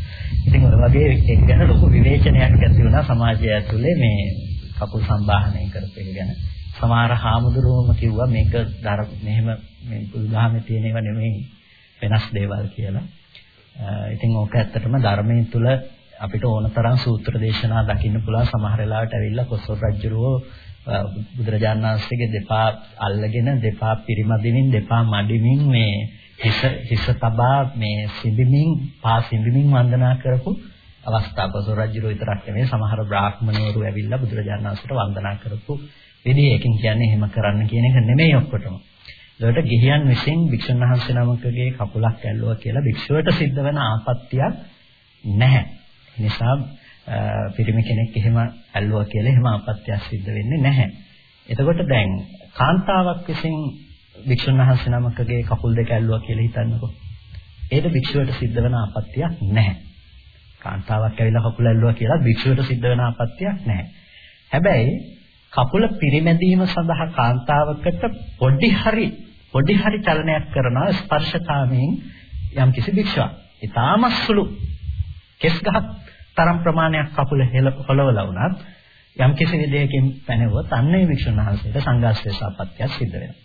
A: ඉතින් ඔය වගේ ඒක ගැන ලොකු විවේචනයක් ඇති වුණා සමාජය ඇතුලේ මේ කපුල් සම්බාහනය කරපු එක ගැන. සමහර හාමුදුරුවෝම කිව්වා මේක දර මෙහෙම මේ බුදුදහමේ තියෙන ඒවා නෙමෙයි වෙනස් දේවල් කියලා. ඉතින් ඕක ඇත්තටම ධර්මයේ තුල අපිට ඕන තරම් සූත්‍ර දේශනා දකින්න පුළුවන් සමහර වෙලාවට ඇවිල්ලා කොසල් රජුරෝ බුදුරජාණන් වහන්සේගේ දෙපා අල්ලගෙන දෙපා පිරිමදිමින් දෙපා මඩිමින් මේ හිස හිස තබා මේ සිඹිමින් පා සිඹිමින් වන්දනා කරපු අවස්ථාව කොසල් රජුරෝ විතරක් නෙමෙයි සමහර බ්‍රාහ්මණවරු ඇවිල්ලා බුදුරජාණන් වහන්සේට වන්දනා කරපු විදිහ එකකින් කියන්නේ එහෙම කරන්න කියන එක නෙමෙයි ඔක්කොටම. ඒකට ගිහියන් විසින් භික්ෂුන් වහන්සේ නමකගේ කකුලක් ඇල්ලුවා කියලා භික්ෂුවට සිද්ධ වෙන ආපත්‍යක් නැහැ. නිසා පිරිමි කෙනෙක් එහෙම ඇල්ලුවා කියලා එහෙම ආපත්‍යක් සිද්ධ වෙන්නේ නැහැ. එතකොට දැන් කාන්තාවක් විසින් භික්ෂුන් වහන්සේ නමකගේ කකුල් දෙක ඇල්ලුවා කියලා හිතන්නකෝ. ඒක භික්ෂුවට සිද්ධ වෙන ආපත්‍යක් නැහැ. කාන්තාවක් ඇවිල්ලා කකුල ඇල්ලුවා කියලා භික්ෂුවට සිද්ධ වෙන ආපත්‍යක් නැහැ. හැබැයි කකුල පිරිමැදීම සඳහා කාන්තාවකට පොඩි හරි පොඩි හරි චලනයක් කරනවා ස්පර්ශකාමයෙන් යම් කිසි භික්ෂුවක්. ඊටාම සුළු කෙස් ගහක් තරම් ප්‍රමාණයක් කකුල හෙලවලා වුණත් යම් කිසි විදියකින් පැනවුවොත් අන්නේ වික්ෂුන් වහන්සේට සංඝාස්ත්‍ය සාපත්‍ය සිද්ධ වෙනවා.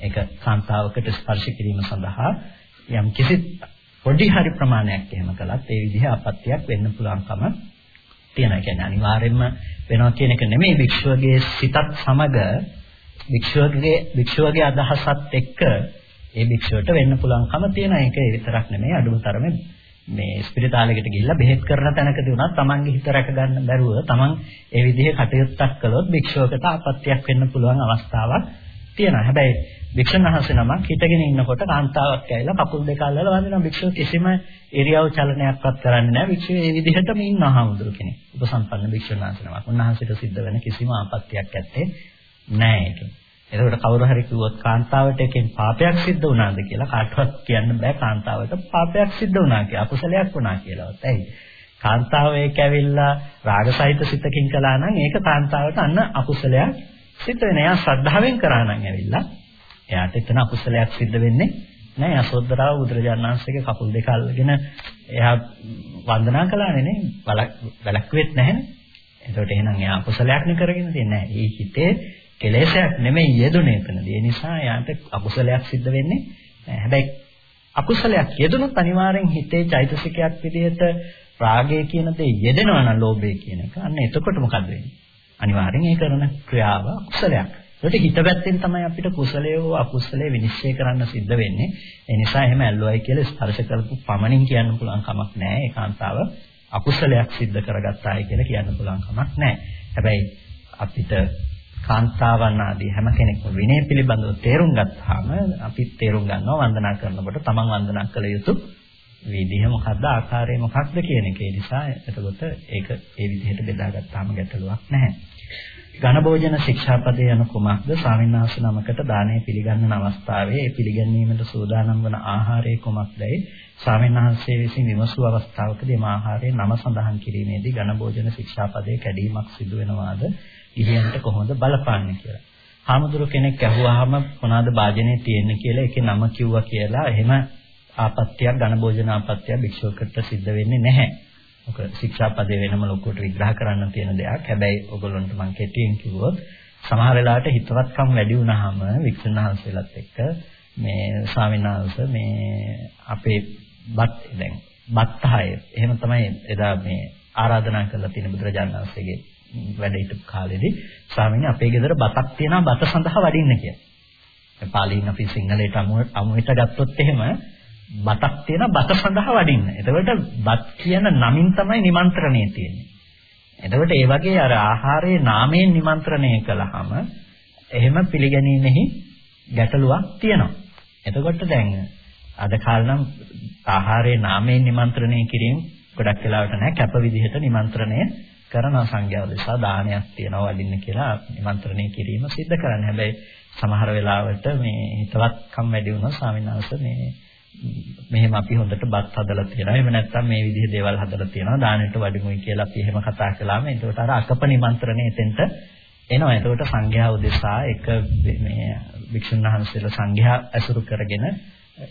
A: ඒක කාන්තාවකට ස්පර්ශ කිරීම සඳහා යම් කිසි පොඩි හරි ප්‍රමාණයක් එහෙම කළත් ඒ විදිහ අපත්‍යක් වෙන්න පුළුවන්කම තියෙනවා. කියන්නේ අනිවාර්යයෙන්ම වෙනවා කියන එක නෙමෙයි භික්ෂුවගේ සිතත් සමග භික්ෂුවගේ භික්ෂුවගේ අදහසත් එක්ක ඒ භික්ෂුවට වෙන්න පුළුවන්කම තියෙන එක ඒ විතරක් නෙමෙයි අඩුම තරමේ මේ ස්පිරිතාලයකට ගිහිල්ලා බෙහෙත් කරන තැනකදී උනත් Tamange හිත රැක ගන්න බැරුව Taman ඒ විදිහේ කටයුත්තක් කළොත් භික්ෂුවකට ආපත්‍යක් වෙන්න පුළුවන් අවස්ථාවක් තියෙනවා. හැබැයි භික්ෂුන් වහන්සේ නමක් හිටගෙන ඉන්නකොට කාන්තාවක් ඇවිල්ලා කකුල් දෙක අල්ලලා වඳිනවා භික්ෂුව කිසිම ඉරියව් චලනයක්වත් කරන්නේ නැහැ. භික්ෂුව ඒ විදිහටම ඉන්නවා හමුදුර කෙනෙක්. උපසම්පන්න භික්ෂුන් වහන්සේ නමක්. උන්වහන්සේට සිද්ධ වෙන කිසිම ආපත්‍යක් ඇත්තේ නැහැ ඒක. එතකොට කවුරු හරි කිව්වොත් කාන්තාවට එකෙන් පාපයක් සිද්ධ වුණාද කියලා කාටවත් කියන්න බෑ කාන්තාවට පාපයක් සිද්ධ වුණා කියලා අකුසලයක් වුණා කියලාවත්. ඇයි? කාන්තාව ඒක ඇවිල්ලා රාගසහිත සිතකින් කළා නම් ඒක කාන්තාවට අන්න අකුසලයක් සිද්ධ වෙනවා. එයා ශ්‍රද්ධාවෙන් කරා නම් ඇවිල්ලා එයාට එතන අකුසලයක් සිද්ධ වෙන්නේ නෑ. යසෝදරාව බුදුරජාණන් වහන්සේගේ කකුල් දෙක අල්ලගෙන එයා වන්දනා කළානේ නේ. වැලක්වෙත් නැහැනේ. එතකොට එහෙනම් එයා අකුසලයක් නේ කරගෙන තියන්නේ. නෑ. ඒ හිතේ කෙලෙසයක් නෙමෙයි යෙදුනේ එතනදී. ඒ නිසා එයාට අකුසලයක් සිද්ධ වෙන්නේ නෑ. හැබැයි අකුසලයක් යෙදුනොත් අනිවාර්යෙන් හිතේ චෛතසිකයක් විදිහට රාගය කියන දේ යෙදෙනවා නම් ලෝභය කියන එක. අන්න එතකොට මොකද වෙන්නේ? අනිවාර්යෙන් ඒ කරන ක්‍රියාව අකුසලයක්. ඒකට හිත පැත්තෙන් තමයි අපිට කුසලයේ හෝ අකුසලයේ විනිශ්චය කරන්න සිද්ධ වෙන්නේ. ඒ නිසා එහෙම ඇල්ලුවයි කියලා ස්පර්ශ කරපු පමණින් කියන්න පුළුවන් කමක් නැහැ. ඒකාන්තාව අකුසලයක් සිද්ධ කරගත්තායි කියලා කියන්න පුළුවන් කමක් නැහැ. හැබැයි අපිට කාන්තාවන් ආදී හැම කෙනෙක්ම විනය පිළිබඳව තේරුම් ගත්තාම අපි තේරුම් ගන්නවා වන්දනා කරනකොට තමන් වන්දනා කළ යුතු විදිහ මොකද්ද ආකාරය මොකක්ද කියන එක. ඒ නිසා එතකොට ඒක ඒ විදිහට බෙදාගත්තාම ගැටලුවක් නැහැ. ඝන භෝජන ශික්ෂාපදේ යන කුමක්ද? ස්වාමීන් වහන්සේ නමකට දානය පිළිගන්නන අවස්ථාවේ ඒ පිළිගැනීමට සූදානම් වන ආහාරය කුමක්දයි ස්වාමීන් වහන්සේ විසින් විමසූ අවස්ථාවකදී මේ ආහාරයේ නම සඳහන් කිරීමේදී ඝන භෝජන ශික්ෂාපදේ කැඩීමක් සිදු වෙනවාද? ගිහියන්ට කොහොමද බලපාන්නේ කියලා. හාමුදුරු කෙනෙක් ඇහුවාම මොනවාද වාජනේ තියෙන්නේ කියලා ඒකේ නම කිව්වා කියලා එහෙම ආපත්‍යක් ඝන භෝජන ආපත්‍යක් භික්ෂුවකට සිද්ධ වෙන්නේ නැහැ. ඔක ශික්ෂාපදේ වෙනම ලොකුට විග්‍රහ කරන්න තියෙන දෙයක්. හැබැයි ඔයගොල්ලන්ට මම කෙටියෙන් කිව්වොත් සමහර වෙලාවට හිතවත්කම් වැඩි වුණාම වික්ෂුණහන්සේලාත් එක්ක මේ ස්වාමීන් වහන්සේ මේ අපේ බත් දැන් බත්තහය එහෙම තමයි එදා මේ ආරාධනා කරලා තියෙන බුදුරජාණන් වහන්සේගේ වැඩ හිටපු කාලෙදී ස්වාමීන් අපේ ගෙදර බතක් තියෙනවා බත සඳහා වඩින්න කියලා. පාලියෙන් අපි සිංහලයට අමුවිට ගත්තොත් එහෙම බතක් තියෙන බත සඳහා වඩින්න. එතකොට බත් කියන නමින් තමයි නිමන්ත්‍රණය තියෙන්නේ. එතකොට ඒ වගේ අර ආහාරයේ නාමයෙන් නිමන්ත්‍රණය කළාම එහෙම පිළිගැනීමෙහි ගැටලුවක් තියෙනවා. එතකොට දැන් අද කාලනම් ආහාරයේ නාමයෙන් නිමන්ත්‍රණය කිරීම ගොඩක් වෙලාවට නැහැ කැප විදිහට නිමන්ත්‍රණය කරන සංඝයාව නිසා දානයක් තියනවා වඩින්න කියලා නිමන්ත්‍රණය කිරීම සිද්ධ කරන්නේ. හැබැයි සමහර වෙලාවට මේ හිතවත්කම් වැඩි වුණා ස්වාමීන් වහන්සේ මේ මෙහෙම අපි හොඳට බත් හදලා තියෙනවා. එහෙම නැත්නම් මේ විදිහේ දේවල් හදලා තියෙනවා. දානෙට වඩිමුයි කියලා අපි එහෙම කතා කළාම එතකොට අර අකප නිමන්ත්‍රණය එතෙන්ට එනවා. එතකොට සංඝයා උදෙසා එක මේ වික්ෂුන් වහන්සේලා සංඝයා ඇසුරු කරගෙන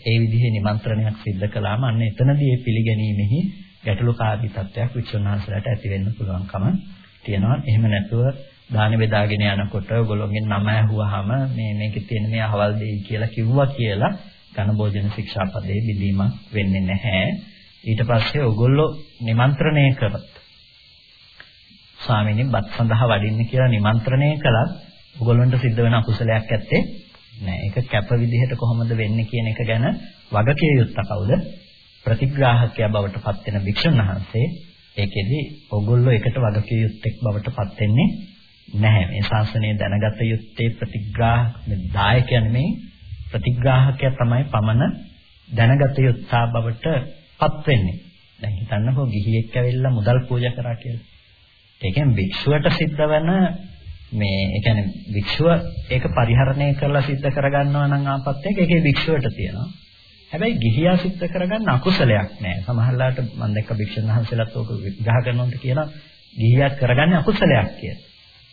A: ඒ විදිහේ නිමන්ත්‍රණයක් සිද්ධ කළාම අන්න එතනදී ඒ පිළිගැනීමෙහි ගැටලුකාරී තත්ත්වයක් වික්ෂුන් වහන්සේලාට ඇති වෙන්න පුළුවන්කම තියෙනවා. එහෙම නැතුව දාන බෙදාගෙන යනකොට ඔයගොල්ලෝගෙන් නම ඇහුවාම මේ මේකේ තියෙන මේ අහවල් දෙයි කියලා කිව්වා කියලා ඝන භෝජන ශික්ෂාපදේ බිඳීමක් වෙන්නේ නැහැ. ඊට පස්සේ ඔයගොල්ලෝ නිමන්ත්‍රණය කරත් ස්වාමීනි බත් සඳහා වඩින්න කියලා නිමන්ත්‍රණය කළත් ඔයගොල්ලන්ට සිද්ධ වෙන අකුසලයක් ඇත්තේ නෑ. ඒක කැප විදිහට කොහොමද වෙන්නේ කියන එක ගැන වගකිය යුත්ත කවුද? ප්‍රතිග්‍රාහකයා බවට පත් වෙන භික්ෂුන් වහන්සේ. ඒකෙදි ඔයගොල්ලෝ එකට වගකිය යුත්තේක් බවට පත් වෙන්නේ නැහැ. මේ ශාසනය දැනගත යුත්තේ ප්‍රතිග්‍රාහක දායකයා නෙමෙයි ප්‍රතිග්‍රාහකයා තමයි පමණ දැනගත යුත්තා බවට පත් වෙන්නේ. දැන් හිතන්නකෝ ගිහියෙක් ඇවිල්ලා මුදල් පූජා කරා කියලා. ඒ කියන්නේ භික්ෂුවට සිද්ධ වෙන මේ ඒ කියන්නේ භික්ෂුව ඒක පරිහරණය කරලා සිද්ධ කරගන්නවා නම් ආපත්‍යක ඒකේ භික්ෂුවට තියෙනවා. හැබැයි ගිහියා සිද්ධ කරගන්න අකුසලයක් නෑ. සමහරලාට මම දැක්ක භික්ෂුන් වහන්සේලාත් ඕක විග්‍රහ කරනකොට කියනවා ගිහියා කරගන්නේ අකුසලයක් කියලා.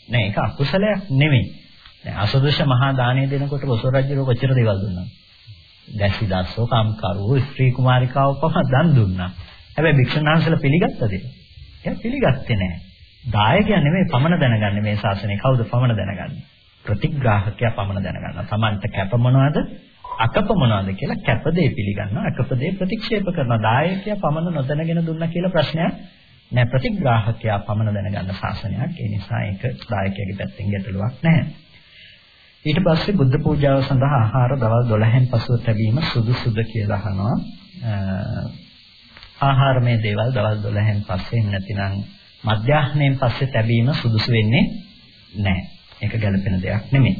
A: නෑ ඒක අකුසලයක් නෙමෙයි. දැන් අසදෘශ මහා දානය දෙනකොට බොසොර රජුර කොච්චර දේවල් දුන්නා. දැසි දස්සෝ කාම්කරුවෝ ස්ත්‍රී කුමාරිකාව පහ දන් දුන්නා. හැබැයි භික්ෂුන් වහන්සේලා පිළිගත්තද? එයා පිළිගත්තේ නැහැ. දායකයා නෙමෙයි පමණ දැනගන්නේ මේ ශාසනය කවුද පමණ දැනගන්නේ. ප්‍රතිග්‍රාහකයා පමණ දැනගන්නවා. Tamanට කැප මොනවද? අකප මොනවද කියලා කැපදේ පිළිගන්නවා. අකපදේ ප්‍රතික්ෂේප කරනවා. දායකයා පමණ නොදැනගෙන දුන්නා කියලා ප්‍රශ්නයක් නෑ ප්‍රතිග්‍රාහකයා පමණ දැනගන්න ශාසනයක්. ඒ නිසා ඒක දායකයාගේ පැත්තෙන් ගැටලුවක් නැහැ. ඊට පස්සේ බුද්ධ පූජාව සඳහා ආහාර දවල් 12න් පසුව ලැබීම සුදුසුද කියලා අහනවා. ආහාරමය දේවල් දවල් 12න් පස්සේ නැතිනම් මධ්‍යහ්නයෙන් පස්සේ ලැබීම සුදුසු වෙන්නේ නැහැ. ඒක ගැළපෙන දෙයක් නෙමෙයි.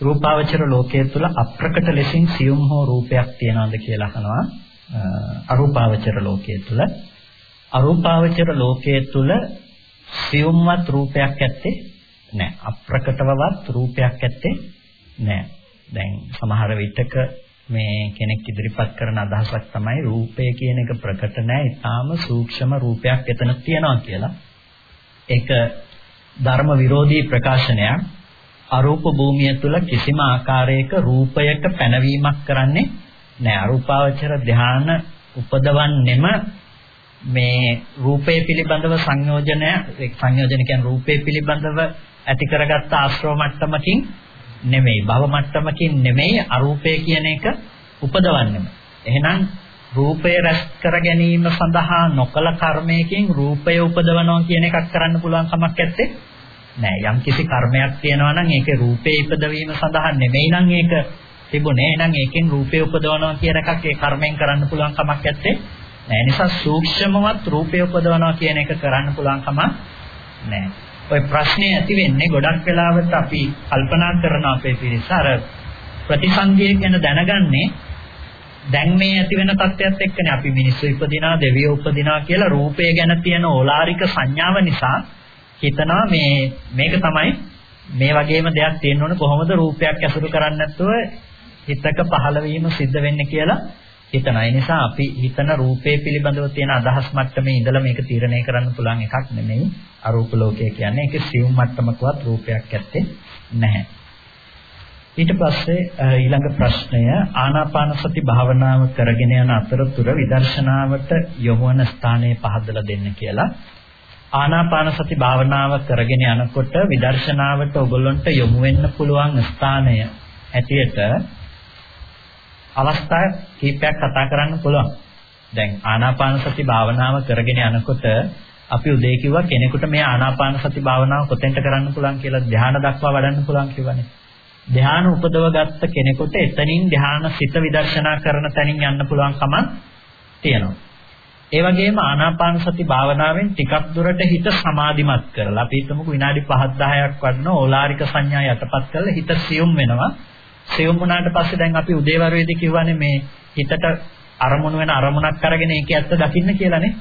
A: රූපාවචර ලෝකයේ තුල අප්‍රකට ලෙසින් සියුම් හෝ රූපයක් තියනවාද කියලා අහනවා. අරූපාවචර ලෝකයේ තුල අරූපාවචර ලෝකයේ තුල සියුම්වත් රූපයක් ඇත්තේ නැහැ. අප්‍රකටවවත් රූපයක් ඇත්තේ නැහැ. දැන් සමහර විටක මේ කෙනෙක් ඉදිරිපත් කරන අදහසක් තමයි රූපය කියන එක ප්‍රකට නැහැ. ඊටාම සූක්ෂම රූපයක් එතන තියෙනවා කියලා. ඒක ධර්ම විරෝධී ප්‍රකාශනයක්. අරූප භූමිය තුල කිසිම ආකාරයක රූපයක පැනවීමක් කරන්නේ නැහැ. අරූපාවචර ධාන උපදවන්නෙම මේ රූපය පිළිබඳව සංයෝජනය සංයෝජන කියන්නේ රූපය පිළිබඳව ඇති කරගත්ත ආශ්‍රව මට්ටමකින් නෙමෙයි භව මට්ටමකින් නෙමෙයි අරූපය කියන එක උපදවන්නෙම. එහෙනම් රූපය රැස් කර ගැනීම සඳහා නොකල කර්මයකින් රූපය උපදවනවා කියන එකක් කරන්න පුළුවන් කමක් නැත්තේ. නෑ යම් කිසි කර්මයක් තියෙනවා නම් ඒකේ රූපේ ඉපදවීම සඳහා නෙමෙයි නම් ඒක තිබුණේ. එහෙනම් ඒකෙන් රූපේ උපදවනවා කියන එකක් ඒ කර්මෙන් කරන්න පුළුවන් කමක් නැත්තේ. නෑ නිසා සූක්ෂමවත් රූපය උපදවනවා කියන එක කරන්න පුළුවන් කමක් නෑ. ඔය ප්‍රශ්නේ ඇති වෙන්නේ ගොඩක් වෙලාවට අපි කල්පනා කරන අපේ පිරිස අර ප්‍රතිසන්දිය ගැන දැනගන්නේ දැන් මේ ඇති වෙන තත්ත්වයක් එක්කනේ අපි මිනිස්සු ඉපදිනා දෙවියෝ උපදිනා කියලා රූපය ගැන තියෙන ඕලාරික සංඥාව නිසා හිතනවා මේ මේක තමයි මේ වගේම දෙයක් තියෙන්න ඕන කොහොමද රූපයක් ඇසුරු කරන්නේ නැත්නම් හිතක පහළ වීම සිද්ධ වෙන්නේ කියලා හිතන. ඒ නිසා අපි හිතන රූපේ පිළිබඳව තියෙන අදහස් මට්ටමේ ඉඳලා මේක තීරණය කරන්න පුළුවන් එකක් නෙමෙයි. අරූප ලෝකය කියන්නේ ඒක සියුම් මට්ටමකවත් රූපයක් ඇත්තේ නැහැ. ඊට පස්සේ ඊළඟ ප්‍රශ්නය ආනාපාන සති භාවනාව කරගෙන යන අතරතුර විදර්ශනාවට යොමු වන ස්ථානය පහදලා දෙන්න කියලා. ආනාපාන සති භාවනාව කරගෙන යනකොට විදර්ශනාවට ඔයගොල්ලන්ට යොමු වෙන්න පුළුවන් ස්ථානය ඇටියට අවස්ථා කීපයක් කතා කරන්න පුළුවන්. දැන් ආනාපාන සති භාවනාව කරගෙන යනකොට අපි උදේ කිව්වා කෙනෙකුට මේ ආනාපාන සති භාවනාව කොතෙන්ට කරන්න පුළුවන් කියලා ධ්‍යාන දක්වා වඩන්න පුළුවන් කිව්වනේ. ධ්‍යාන උපදවගත්ත කෙනෙකුට එතනින් ධ්‍යාන සිත විදර්ශනා කරන තැනින් යන්න පුළුවන් කමක් තියෙනවා. ඒ වගේම ආනාපාන සති භාවනාවෙන් ටිකක් දුරට හිත සමාධිමත් කරලා අපි හිතමුකෝ විනාඩි 5 10ක් වඩන ඕලාරික සංඥා යටපත් කරලා හිත සියුම් වෙනවා. සියුම් වුණාට පස්සේ දැන් අපි උදේවරුවේදී කියවනේ මේ හිතට අරමුණු වෙන අරමුණක් අරගෙන ඒකේ ඇත්ත දකින්න කියලානේ.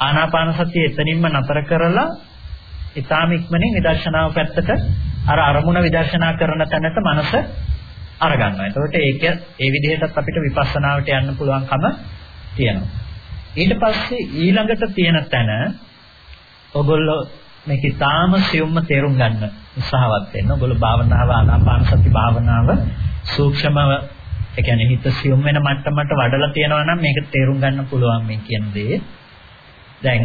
A: ආනාපාන සතිය එතනින්ම නතර කරලා ඊටාම ඉක්මනින් විදර්ශනාව පැත්තට අර අරමුණ විදර්ශනා කරන තැනට මනස අරගන්නවා. එතකොට ඒක ඒ විදිහටත් අපිට විපස්සනාවට යන්න පුළුවන්කම තියෙනවා. ඊට පස්සේ ඊළඟට තියෙන තැන ඔගොල්ලෝ මේක ඊටාම සියුම්ම තේරුම් ගන්න උත්සාහවත් වෙන්න. ඔයගොල්ලෝ භාවනාව ආනාපාන සති භාවනාව සූක්ෂමව ඒ කියන්නේ හිත සියුම් වෙන මට්ටමට වඩලා තියෙනවා නම් මේක තේරුම් ගන්න පුළුවන් මේ කියන දේ. දැන්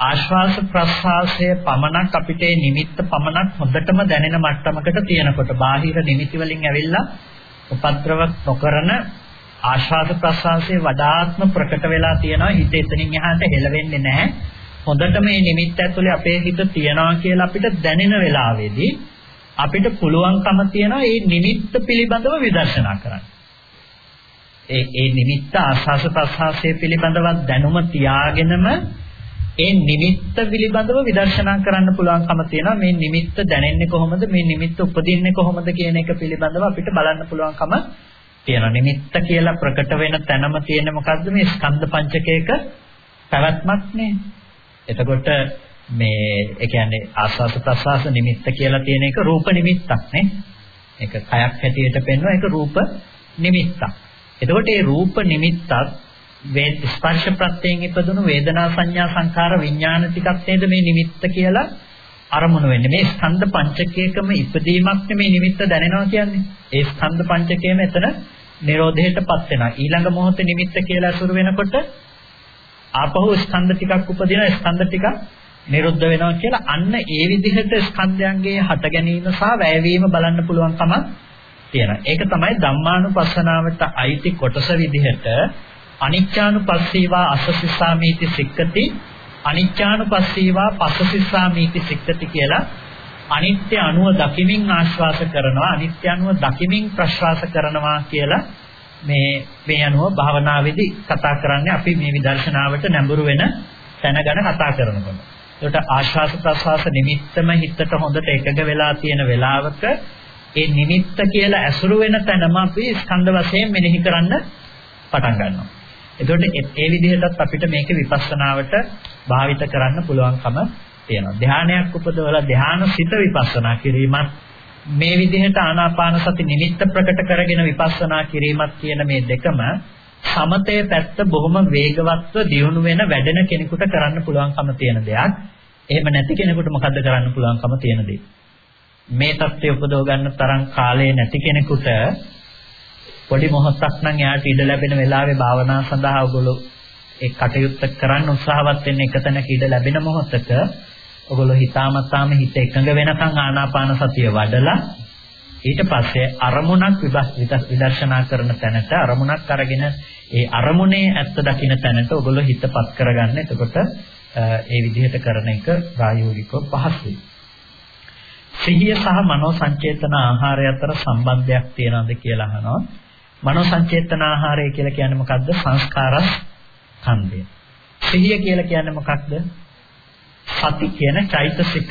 A: ආශ්වාස ප්‍රශ්වාසය පමණක් අපිට නිමිත්ත පමණක් හොඳටම දැනෙන මට්ටමකට තියෙනකොට බාහිර නිමිති වලින් ඇවිල්ලා උපද්‍රව නොකරන ආශ්වාස ප්‍රශ්වාසයේ වඩාත්ම ප්‍රකට වෙලා තියෙනවා. හිත එතනින් එහාට හෙලවෙන්නේ නැහැ. හොඳට මේ නිමිත්ත ඇතුලේ අපේ හිත තියනවා කියලා අපිට දැනෙන වෙලාවේදී අපිට පුළුවන්කම තියනවා මේ නිමිත්ත පිළිබඳව විදර්ශනා කරන්න. ඒ ඒ නිමිත්ත ආස්වාස ප්‍රසආසය පිළිබඳව දැනුම තියාගෙනම ඒ නිමිත්ත පිළිබඳව විදර්ශනා කරන්න පුළුවන්කම තියෙනවා. මේ නිමිත්ත දැනෙන්නේ කොහොමද? මේ නිමිත්ත උපදින්නේ කොහොමද කියන එක පිළිබඳව අපිට බලන්න පුළුවන්කම තියෙනවා නිමිත්ත කියලා ප්‍රකට වෙන තැනම තියෙන්නේ මොකද්ද මේ ස්කන්ධ පංචකයක පැවැත්මක් නේ එතකොට මේ ඒ කියන්නේ ආස්වාස ප්‍රසවාස නිමිත්ත කියලා තියෙන එක රූප නිමිත්තක් නේ. ඒක කයක් හැටියට පෙන්වන ඒක රූප නිමිත්තක්. එතකොට මේ රූප නිමිත්තත් වේ ස්පර්ශ ප්‍රත්‍යයෙන් ඉපදුණු වේදනා සංඥා සංකාර විඥාන ටිකක් නේද මේ නිමිත්ත කියලා අරමුණු වෙන්නේ. මේ ස්කන්ධ පංචකයකම ඉපදීමක් නෙමේ නිමිත්ත දැනෙනවා කියන්නේ. ඒ ස්කන්ධ පංචකයම එතන නිරෝධයටපත් වෙනවා. ඊළඟ මොහොතේ නිමිත්ත කියලා අසුර වෙනකොට ආපහු ස්කන්ධ ටිකක් උපදින ස්කන්ධ ටිකක් නිරුද්ධ වෙනවා කියලා අන්න ඒ විදිහට ස්කන්ධයන්ගේ හට ගැනීම සහ වැයවීම බලන්න පුළුවන් කමක් තියෙනවා. ඒක තමයි ධම්මානුපස්සනාවට අයිති කොටස විදිහට අනිච්චානුපස්සීවා අසසිසාමීති සික්කති අනිච්චානුපස්සීවා පස්සසිස්සා මීති සික්තති කියලා අනිත්‍ය අනුව දකිමින් ආශ්වාස කරනවා අනිත්‍ය අනුව දකිමින් ප්‍රශ්වාස කරනවා කියලා මේ මේ අනුව භාවනාවේදී කතා කරන්නේ අපි මේ විදර්ශනාවට නැඹුරු වෙන තැන ගැන කතා කරනකොට. ඒකට ආශ්වාස ප්‍රශ්වාස නිමිත්තම හිතට හොඳට එකග වෙලා තියෙන වෙලාවක ඒ නිමිත්ත කියලා ඇසුරු වෙන තැනම අපි ස්කන්ධ වශයෙන් මෙනෙහි කරන්න පටන් ගන්නවා. එතකොට ඒ විදිහටත් අපිට මේක විපස්සනාවට භාවිත කරන්න පුළුවන්කම තියෙනවා. ධානයක් උපදවලා ධාන සිත විපස්සනා කිරීමත් මේ විදිහට ආනාපාන සති නිමිත්ත ප්‍රකට කරගෙන විපස්සනා කිරීමත් කියන මේ දෙකම සමතේ පැත්ත බොහොම වේගවත්ව දියුණු වෙන වැඩෙන කෙනෙකුට කරන්න පුළුවන්කම තියෙන දෙයක්. එහෙම නැති කෙනෙකුට මොකද්ද කරන්න පුළුවන්කම තියෙන දේ? මේ தත්ත්වය උපදව ගන්න තරම් කාලය නැති කෙනෙකුට පොඩි මොහොතක් නම් එයාට ඉඩ ලැබෙන වෙලාවේ භාවනා සඳහා ඔයගොල්ලෝ ඒ කටයුත්ත කරන්න උත්සාහවත් වෙන්න එක තැනක ඉඩ ලැබෙන මොහොතක ඔයගොල්ලෝ හිතාමතාම හිත එකඟ වෙනකන් ආනාපාන සතිය වඩලා ඊට පස්සේ අරමුණක් විදර්ශනා කරන තැනට අරමුණක් අරගෙන ඒ අරමුණේ ඇත්ත දකින්න තැනට ඔයගොල්ලෝ හිතපත් කරගන්න. එතකොට ඒ විදිහට කරන එක ප්‍රායෝගිකව පහසුයි. සිහිය සහ මනෝ සංචේතන ආහාරය අතර සම්බන්ධයක් තියෙනවද කියලා අහනවා. මනෝ සංචේතන ආහාරය කියලා කියන්නේ මොකද්ද? සංස්කාර ඛණ්ඩය. සිහිය කියලා කියන්නේ මොකක්ද? සති කියන චෛතසික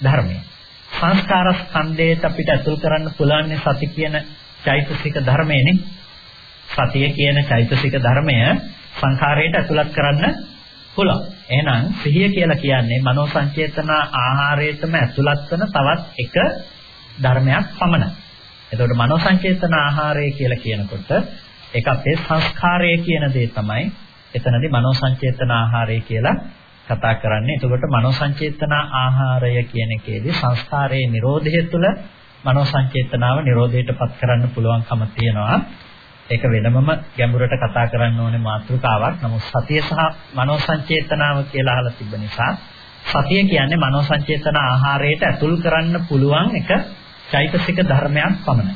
A: ධර්මය. සංස්කාර ස්කන්ධයට අපිට අතුල් කරන්න පුළුවන් සති කියන චෛතසික ධර්මයනේ. සතිය කියන චෛතසික ධර්මය සංඛාරයට ඇතුළත් කරන්න පුළුවන්. එහෙනම් සිහිය කියලා කියන්නේ මනෝ සංචේතන ආහාරයටම ඇතුළත් වෙන තවත් එක ධර්මයක් පමණයි. එතකොට මනෝ සංචේතන ආහාරය කියලා කියනකොට ඒක අපේ සංස්කාරය කියන දේ තමයි එතනදී මනෝ සංචේතන ආහාරය කියලා කතා කරන්නේ. එතකොට මනෝ සංචේතන ආහාරය කියන එකේදී සංස්කාරයේ Nirodhe තුළ මනෝ සංචේතනාව Nirodheටපත් කරන්න පුළුවන්කම තියෙනවා. ඒක වෙනමම ගැඹුරට කතා කරන්න ඕනේ මාතෘකාවක්. නමුත් සතිය සහ මනෝ සංචේතනාව කියලා අහලා තිබ්බ නිසා සතිය කියන්නේ මනෝ සංචේතන ආහාරයට ඇතුල් කරන්න පුළුවන් එක චෛතසික ධර්මයක් පමණයි.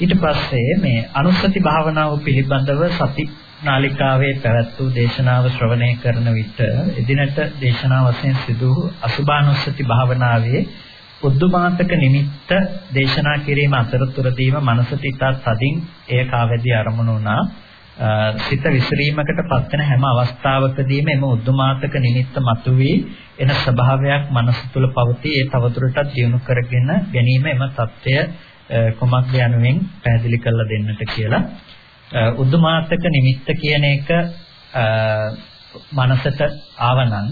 A: ඊට පස්සේ මේ අනුස්සති භාවනාව පිළිබඳව සති නාලිකාවේ පැවැත් වූ දේශනාව ශ්‍රවණය කරන විට එදිනට දේශනාව වශයෙන් සිදු වූ අසුභානුස්සති භාවනාවේ උද්දුමාතක නිමිත්ත දේශනා කිරීම අතරතුරදීම මනසට ඉතා තදින් එය කාවැදී අරමුණු වුණා. සිත විසිරීමකට පත්වන හැම අවස්ථාවකදීම එම උද්දුමාතක නිමිත්ත මතුවී එන ස්වභාවයක් මනස තුල පවතී. ඒ තවදුරටත් දියුණු කරගෙන ගැනීම එම தත්ත්වය කොමක්ද යනුවෙන් පැහැදිලි කරලා දෙන්නට කියලා උද්දුමාතක නිමිත්ත කියන එක මනසට ආවනම්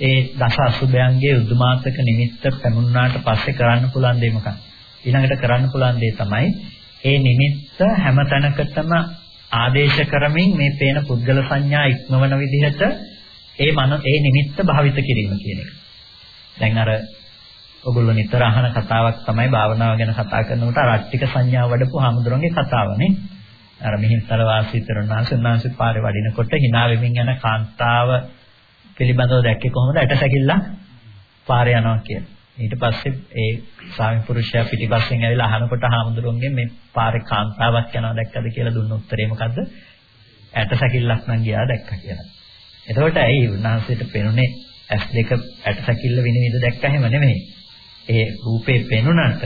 A: ඒ දස අසුභයන්ගේ උද්දුමාතක නිමිත්ත පැමුණාට පස්සේ කරන්න පුළුවන් දේ මොකක්ද? ඊළඟට කරන්න පුළුවන් දේ තමයි ඒ නිමිත්ත හැම තැනකටම ආදේශ කරමින් මේ පේන පුද්ගල සංඥා ඉක්මවන විදිහට ඒ මන ඒ නිමිත්ත භාවිත කිරීම කියන එක. දැන් අර ඔගොල්ලෝ නිතර අහන කතාවක් තමයි භාවනාව ගැන කතා කරනකොට අර අට්ටික සංඥා වඩපු හාමුදුරන්ගේ කතාවනේ. අර මිහින්තල වාසී තරුණාංශනාංශ පාරේ වඩිනකොට hina වෙමින් යන කාන්තාව පිළිබඳව දැක්කේ කොහොමද? ඇටසැකිල්ල පාරේ යනවා කියලා. ඊට පස්සේ ඒ ස්වාමි පුරුෂයා පිටිපස්සෙන් ඇවිල්ලා අහනකොට හාමුදුරුවන්ගෙන් මේ පාරේ කාන්තාවක් යනවා දැක්කද කියලා දුන්න උත්තරේ මොකද්ද? ඇටසැකිල්ලක් නම් ගියා දැක්කා කියලා. එතකොට ඇයි උන්වහන්සේට පෙනුනේ ඇස් දෙක ඇටසැකිල්ල විනිවිද දැක්කහෙම නෙමෙයි. ඒ රූපේ පෙනුනට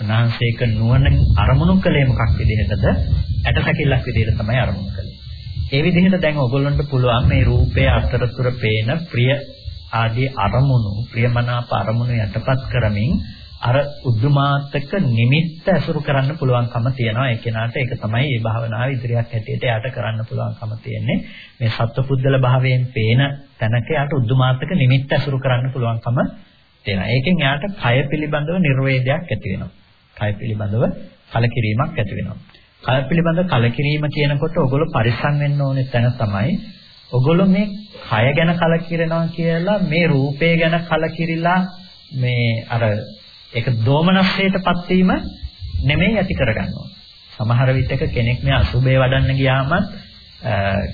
A: උන්වහන්සේක නුවණ අරමුණු කළේ මොකක් විදිහටද? ඇටසැකිල්ලක් විදිහට තමයි අරමුණු කළේ. ඒ විදිහට දැන් ඔයගොල්ලන්ට පුළුවන් මේ රූපයේ අතරතුර පේන ප්‍රිය ආදී අරමුණු ප්‍රියමනාප අරමුණු යටපත් කරමින් අර උද්දුමාතක නිමිත්ත ඇසුරු කරන්න පුළුවන්කම තියෙනවා ඒ කෙනාට ඒක තමයි මේ භාවනාව ඉදිරියක් හැටියට යාට කරන්න පුළුවන්කම තියෙන්නේ මේ සත්පුද්දල භාවයෙන් පේන තැනක යාට උද්දුමාතක නිමිත්ත ඇසුරු කරන්න පුළුවන්කම තියෙනවා ඒකෙන් යාට කය පිළිබඳව නිර්වේදයක් ඇති වෙනවා. කය පිළිබඳව කලකිරීමක් ඇති වෙනවා. කය පිළිබඳව කලකිරීම කියනකොට ඔගොල්ලෝ පරිස්සම් වෙන්න ඕනේ තැන තමයි ඔගොල්ලෝ මේ කය ගැන කලකිරෙනවා කියලා මේ රූපය ගැන කලකිරිලා මේ අර ඒක දෝමනස්සයටපත් වීම නෙමෙයි ඇති කරගන්නවා. සමහර විටක කෙනෙක් මේ අසුබේ වඩන්න ගියාම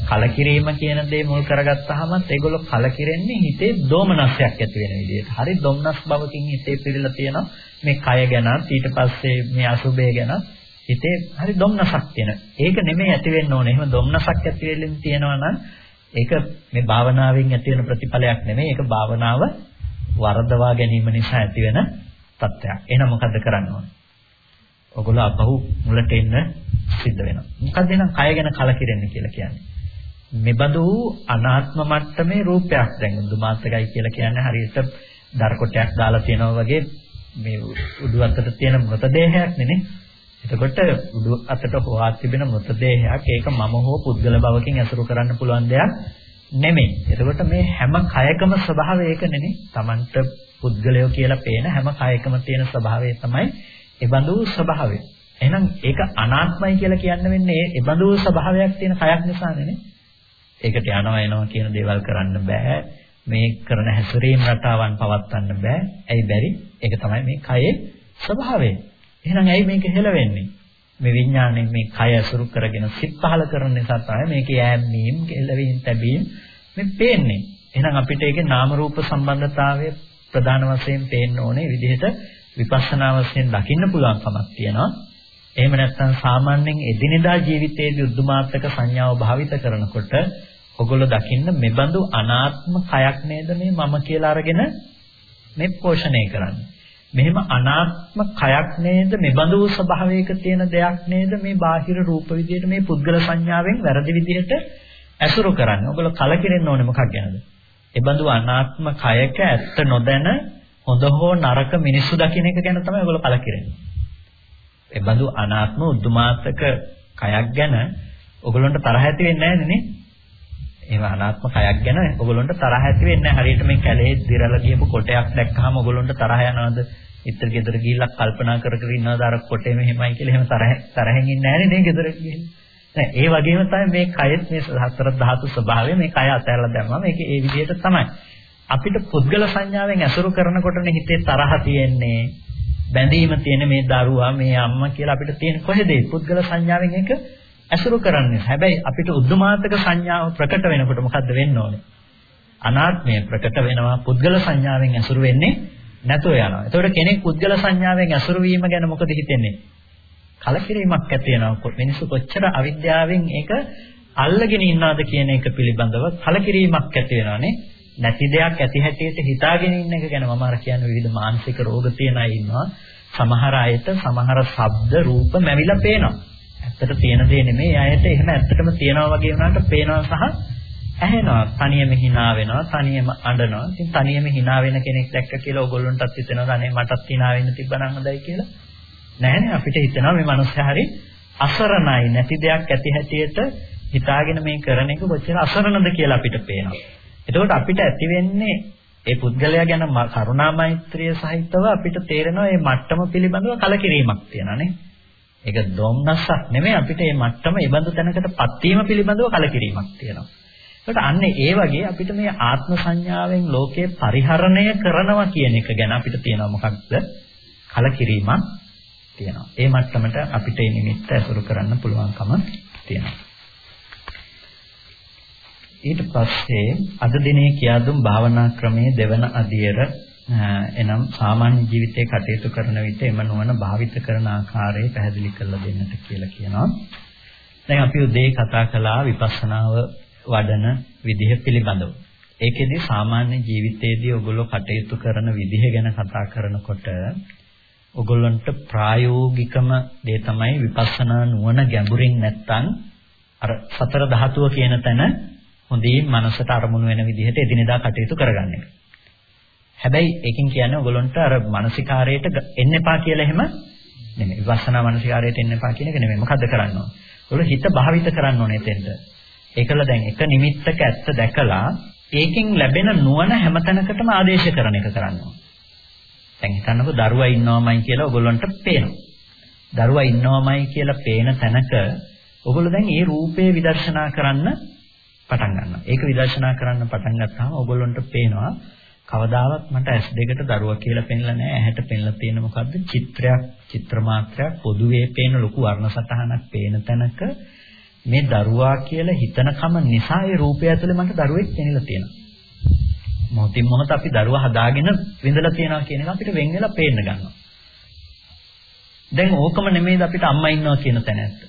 A: කලකිරීම කියන දේ මුල් කරගත්තාම ඒගොල්ලෝ කලකිරෙන්නේ හිතේ දෝමනස්සයක් ඇති වෙන විදිහට. හරි දොම්නස් බවකින් හිතේ පිරීලා තියෙනවා මේ කය ගැන ඊට පස්සේ මේ අසුබේ ගැන හිතේ හරි දොම්නසක් තියෙන. ඒක නෙමෙයි ඇති වෙන්න ඕනේ. එහෙම දොම්නසක් ඇති වෙලින් තියෙනවා නම් ඒක මේ භාවනාවෙන් ඇති වෙන ප්‍රතිඵලයක් නෙමෙයි. ඒක භාවනාව වරදවා ගැනීම නිසා ඇති වෙන තත්ත්වයක්. එහෙනම් මොකද්ද කරන්න ඕනේ? ඔගොල්ලෝ අපහු මුලට එන්න සිද්ධ වෙනවා. මොකද එහෙනම් කය ගැන කලකිරෙන්න කියලා කියන්නේ? මෙබඳු අනාත්ම මට්ටමේ රූපයක් දැන් දුමාතකයි කියලා කියන්නේ හරියට දර කොටයක් දාලා තියනවා වගේ මේ උඩු අතට තියෙන මృతදේහයක් නෙනේ. එතකොට උඩු අතට හොවා තිබෙන මృతදේහයක් ඒක මම හෝ පුද්ගල භවකින් ඇසුරු කරන්න පුළුවන් දෙයක් නෙමෙයි. එතකොට මේ හැම කයකම ස්වභාවය ඒක නෙනේ. Tamanට පුද්ගලයෝ කියලා පේන හැම කයකම තියෙන ස්වභාවය තමයි ඒබඳු ස්වභාවය. එහෙනම් ඒක අනාත්මයි කියලා කියන්න වෙන්නේ ඒබඳු ස්වභාවයක් තියෙන කයක් නිසා නෙනේ. ඒකට යනවා එනවා කියන දේවල් කරන්න බෑ. මේ කරන හැසිරීම රටාවන් පවත්වන්න බෑ. ඇයි බැරි? ඒක තමයි මේ කයේ ස්වභාවය. එහෙනම් ඇයි මේක හෙලවෙන්නේ? මේ විඥාණයෙන් මේ කය අසුරු කරගෙන සිත් පහල කරන නිසා තමයි මේක යෑමීම්, ගෙලවීම්, තැබීම් මේ පේන්නේ. එහෙනම් අපිට ඒකේ නාම රූප සම්බන්ධතාවය ප්‍රධාන වශයෙන් පේන්න ඕනේ විදිහට විපස්සනා වශයෙන් දකින්න පුළුවන් කමක් තියෙනවා. එහෙම නැත්නම් සාමාන්‍යයෙන් එදිනෙදා ජීවිතයේදී උද්දුමාත්මක සංඥාව භාවිත කරනකොට ඔගොල්ලෝ දකින්න මෙබඳු අනාත්ම කයක් නේද මේ මම කියලා අරගෙන මේ පෝෂණය කරන්නේ. මෙහෙම අනාත්ම කයක් නේද මෙබඳු ස්වභාවයක තියෙන දෙයක් නේද මේ බාහිර රූප විදියට මේ පුද්ගල සංඥාවෙන් වැරදි විදියට ඇසුරු කරන්නේ. ඔයගොල්ලෝ කලකිරෙන්න ඕනේ මොකක් ගැනද? එබඳු අනාත්ම කයක ඇත්ත නොදැන හොඳ හෝ නරක මිනිස්සු දකින්න එක ගැන තමයි ඔයගොල්ලෝ කලකිරෙන්නේ. එබඳු අනාත්ම උද්දුමාත්ක කයක් ගැන ඔයගොල්ලන්ට තරහ ඇති වෙන්නේ නැහැ නේ? එහෙම අනාත්ම කයක් ගැන ඔයගොල්ලන්ට තරහ ඇති වෙන්නේ නැහැ. හරියට මේ කැලේ දිරලා ගියපු කොටයක් දැක්කහම ඔයගොල්ලන්ට තරහ යනවද? ඉතින් ගෙදර ගිහිල්ලා කල්පනා කර කර ඉන්නවද අර කොටේ මෙහෙමයි කියලා එහෙම තරහ තරහෙන් ඉන්නේ නැහැ නේ ගෙදර ගිහිල්ලා. නෑ ඒ වගේම තමයි මේ කයෙත් මේ හතර ධාතු ස්වභාවය මේ කය අතහැරලා දැම්මම මේක ඒ විදිහට තමයි. අපිට පුද්ගල සංඥාවෙන් ඇසුරු කරනකොටනේ හිතේ තරහ තියෙන්නේ. බැඳීම තියෙන මේ දරුවා මේ අම්මා කියලා අපිට තියෙන කොහෙද පුද්ගල සංඥාවෙන් එක ඇසුරු කරන්නේ. හැබැයි අපිට උද්දමාතක සංඥාව ප්‍රකට වෙනකොට මොකද්ද වෙන්න ඕනේ? අනාත්මය ප්‍රකට වෙනවා පුද්ගල සංඥාවෙන් ඇසුරු වෙන්නේ නැතුව යනවා. එතකොට කෙනෙක් පුද්ගල සංඥාවෙන් ඇසුරු වීම ගැන මොකද හිතෙන්නේ? කලකිරීමක් ඇති වෙනවා. මිනිස්සු කොච්චර අවිද්‍යාවෙන් ඒක අල්ලගෙන ඉන්නවද කියන එක පිළිබඳව කලකිරීමක් ඇති වෙනවානේ. නැති දෙයක් ඇති හැටියට හිතාගෙන ඉන්න එක ගැන මම අර කියන්නේ විවිධ මානසික රෝග තියෙන අය ඉන්නවා. සමහර අයට සමහර ශබ්ද රූප මැවිලා පේනවා. ඇත්තට තියෙන දේ නෙමෙයි. අයට එහෙම ඇත්තටම තියෙනවා වගේ වුණාට පේනවා සහ ඇහෙනවා. තනියම hina වෙනවා, තනියම අඬනවා. ඉතින් තනියම hina වෙන කෙනෙක් දැක්ක කියලා ඕගොල්ලන්ටත් හිතෙනවා අනේ මටත් hina වෙන්න තිබ්බනම් හොඳයි කියලා. නැහැනේ අපිට හිතෙනවා මේ මනුස්සයා හරි අසරණයි නැති දෙයක් ඇති හැටියට හිතාගෙන මේ කරන එක කොච්චර අසරණද කියලා අපිට පේනවා. එතකොට අපිට ඇති වෙන්නේ ඒ පුද්ගලයා ගැන කරුණා මෛත්‍රිය සහිතව අපිට තේරෙනවා මේ මට්ටම පිළිබඳව කලකිරීමක් තියෙනවානේ. ඒක දොම්නසක් නෙමෙයි අපිට මේ මට්ටම ඒ බඳු තැනකටපත් වීම පිළිබඳව කලකිරීමක් තියෙනවා. ඒකට අන්න ඒ වගේ අපිට මේ ආත්ම සංඥාවෙන් ලෝකේ පරිහරණය කරනවා කියන එක ගැන අපිට තියෙනවා මොකක්ද? කලකිරීමක් තියෙනවා. ඒ මට්ටමට අපිට මේ නිමිත්ත ඇසුරු කරන්න පුළුවන්කම තියෙනවා. ඊට පස්සේ අද දිනේ කියා දුන් භාවනා ක්‍රමයේ දෙවන අදියර එනම් සාමාන්‍ය ජීවිතයේ කටයුතු කරන විට එම නොවන භාවිත කරන ආකාරය පැහැදිලි කරලා දෙන්නට කියලා කියනවා. දැන් අපි උදේ කතා කළා විපස්සනාව වඩන විදිහ පිළිබඳව. ඒකෙදි සාමාන්‍ය ජීවිතයේදී ඔයගොල්ලෝ කටයුතු කරන විදිහ ගැන කතා කරනකොට ඔගොල්ලන්ට ප්‍රායෝගිකම දේ තමයි විපස්සනා නුවණ ගැඹුරින් නැත්තම් අර සතර ධාතුව කියන තැන හොඳින් මනසට අරමුණු වෙන විදිහට එදිනෙදා කටයුතු කරගන්න එක. හැබැයි ඒකෙන් කියන්නේ ඔයගොල්ලන්ට අර මානසිකාරයට එන්න එපා කියලා එහෙම නෙමෙයි. විපස්සනා මානසිකාරයට එන්න එපා කියන එක නෙමෙයි. මොකද්ද කරන්න ඕන? ඔයගොල්ලෝ හිත භාවිත කරන්න ඕනේ එතෙන්ට. ඒකල දැන් එක නිමිත්තක ඇත්ත දැකලා ඒකෙන් ලැබෙන නුවණ හැමතැනකටම ආදේශ කරන එක කරන්න ඕන. දැන් හිතන්නකෝ දරුවා ඉන්නවමයි කියලා ඔයගොල්ලන්ට පේනවා. දරුවා ඉන්නවමයි කියලා පේන තැනක ඔයගොල්ලෝ දැන් ඒ රූපේ විදර්ශනා කරන්න පටන් ගන්නවා. ඒක විදර්ශනා කරන්න පටන් ගත්තාම ඔයගොල්ලන්ට පේනවා කවදාවත් මට ඇස් දෙකට දරුවා කියලා පෙන්ලා නැහැ. ඇහැට පෙන්ලා තියෙන මොකද්ද? චිත්‍රයක්, චිත්‍ර මාත්‍රයක් පොදුවේ පේන ලොකු වර්ණ සටහනක් පේන තැනක මේ දරුවා කියලා හිතනකම නිසා ඒ රූපය ඇතුලේ මට දරුවෙක් පෙනිලා තියෙනවා. මොහොතින් මොහොත අපි දරුවා හදාගෙන විඳලා තියනවා කියන එක අපිට වෙන් වෙලා පේන්න ගන්නවා. දැන් ඕකම නෙමෙයිද අපිට අම්මා ඉන්නවා කියන තැන ඇත්ත.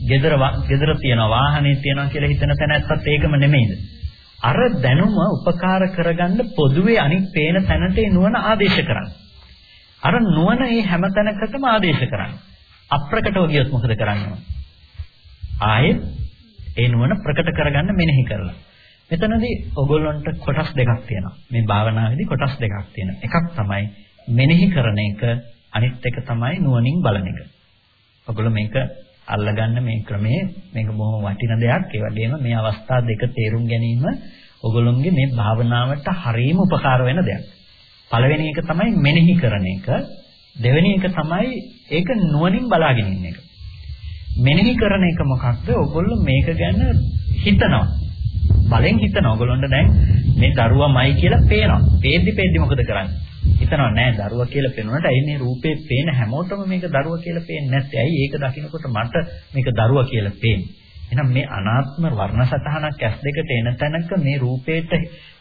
A: ගෙදර ගෙදර තියනවා වාහනේ තියනවා කියලා හිතන තැන ඇත්තත් ඒකම නෙමෙයිද? අර දැනුම උපකාර කරගන්න පොදුවේ අනිත් පේන තැනට ඒ නුවණ ආදේශ කරන්න. අර නුවණ මේ හැම තැනකටම ආදේශ කරන්න. අප්‍රකටව ගියොත් මොකද කරන්නේ? ආයෙත් ඒ නුවණ ප්‍රකට කරගන්න මෙනෙහි කරලා. මෙතනදී ඔගොල්ලන්ට කොටස් දෙකක් තියෙනවා. මේ භාවනාවේදී කොටස් දෙකක් තියෙනවා. එකක් තමයි මෙනෙහි කරන එක, අනිත් එක තමයි නුවණින් බලන එක. ඔගොල්ලෝ මේක අල්ලගන්න මේ ක්‍රමයේ මේක බොහොම වටින දෙයක්. ඒ වගේම මේ අවස්ථා දෙක තේරුම් ගැනීම ඔගොල්ලොන්ගේ මේ භාවනාවට හරීම උපකාර වෙන දෙයක්. පළවෙනි එක තමයි මෙනෙහි කරන එක. දෙවෙනි එක තමයි ඒක නුවණින් බලාගෙන ඉන්න එක. මෙනෙහි කරන එක මොකක්ද? ඔයගොල්ලෝ මේක ගැන හිතනවා. බලෙන් හිතනවා. ඔයගොල්ලන්ට දැන් මේ දරුවමයි කියලා පේනවා. පේද්දි පේද්දි මොකද කරන්නේ? හිතනවා නෑ දරුවා කියලා පේනොනට ඇයි මේ රූපේ පේන හැමෝටම මේක දරුවා කියලා පේන්නේ නැත්තේ? ඇයි ඒක දකින්නකොට මට මේක දරුවා කියලා පේන්නේ? එහෙනම් මේ අනාත්ම වර්ණ සතහනක් ඇස් දෙකට එන තැනක මේ රූපේට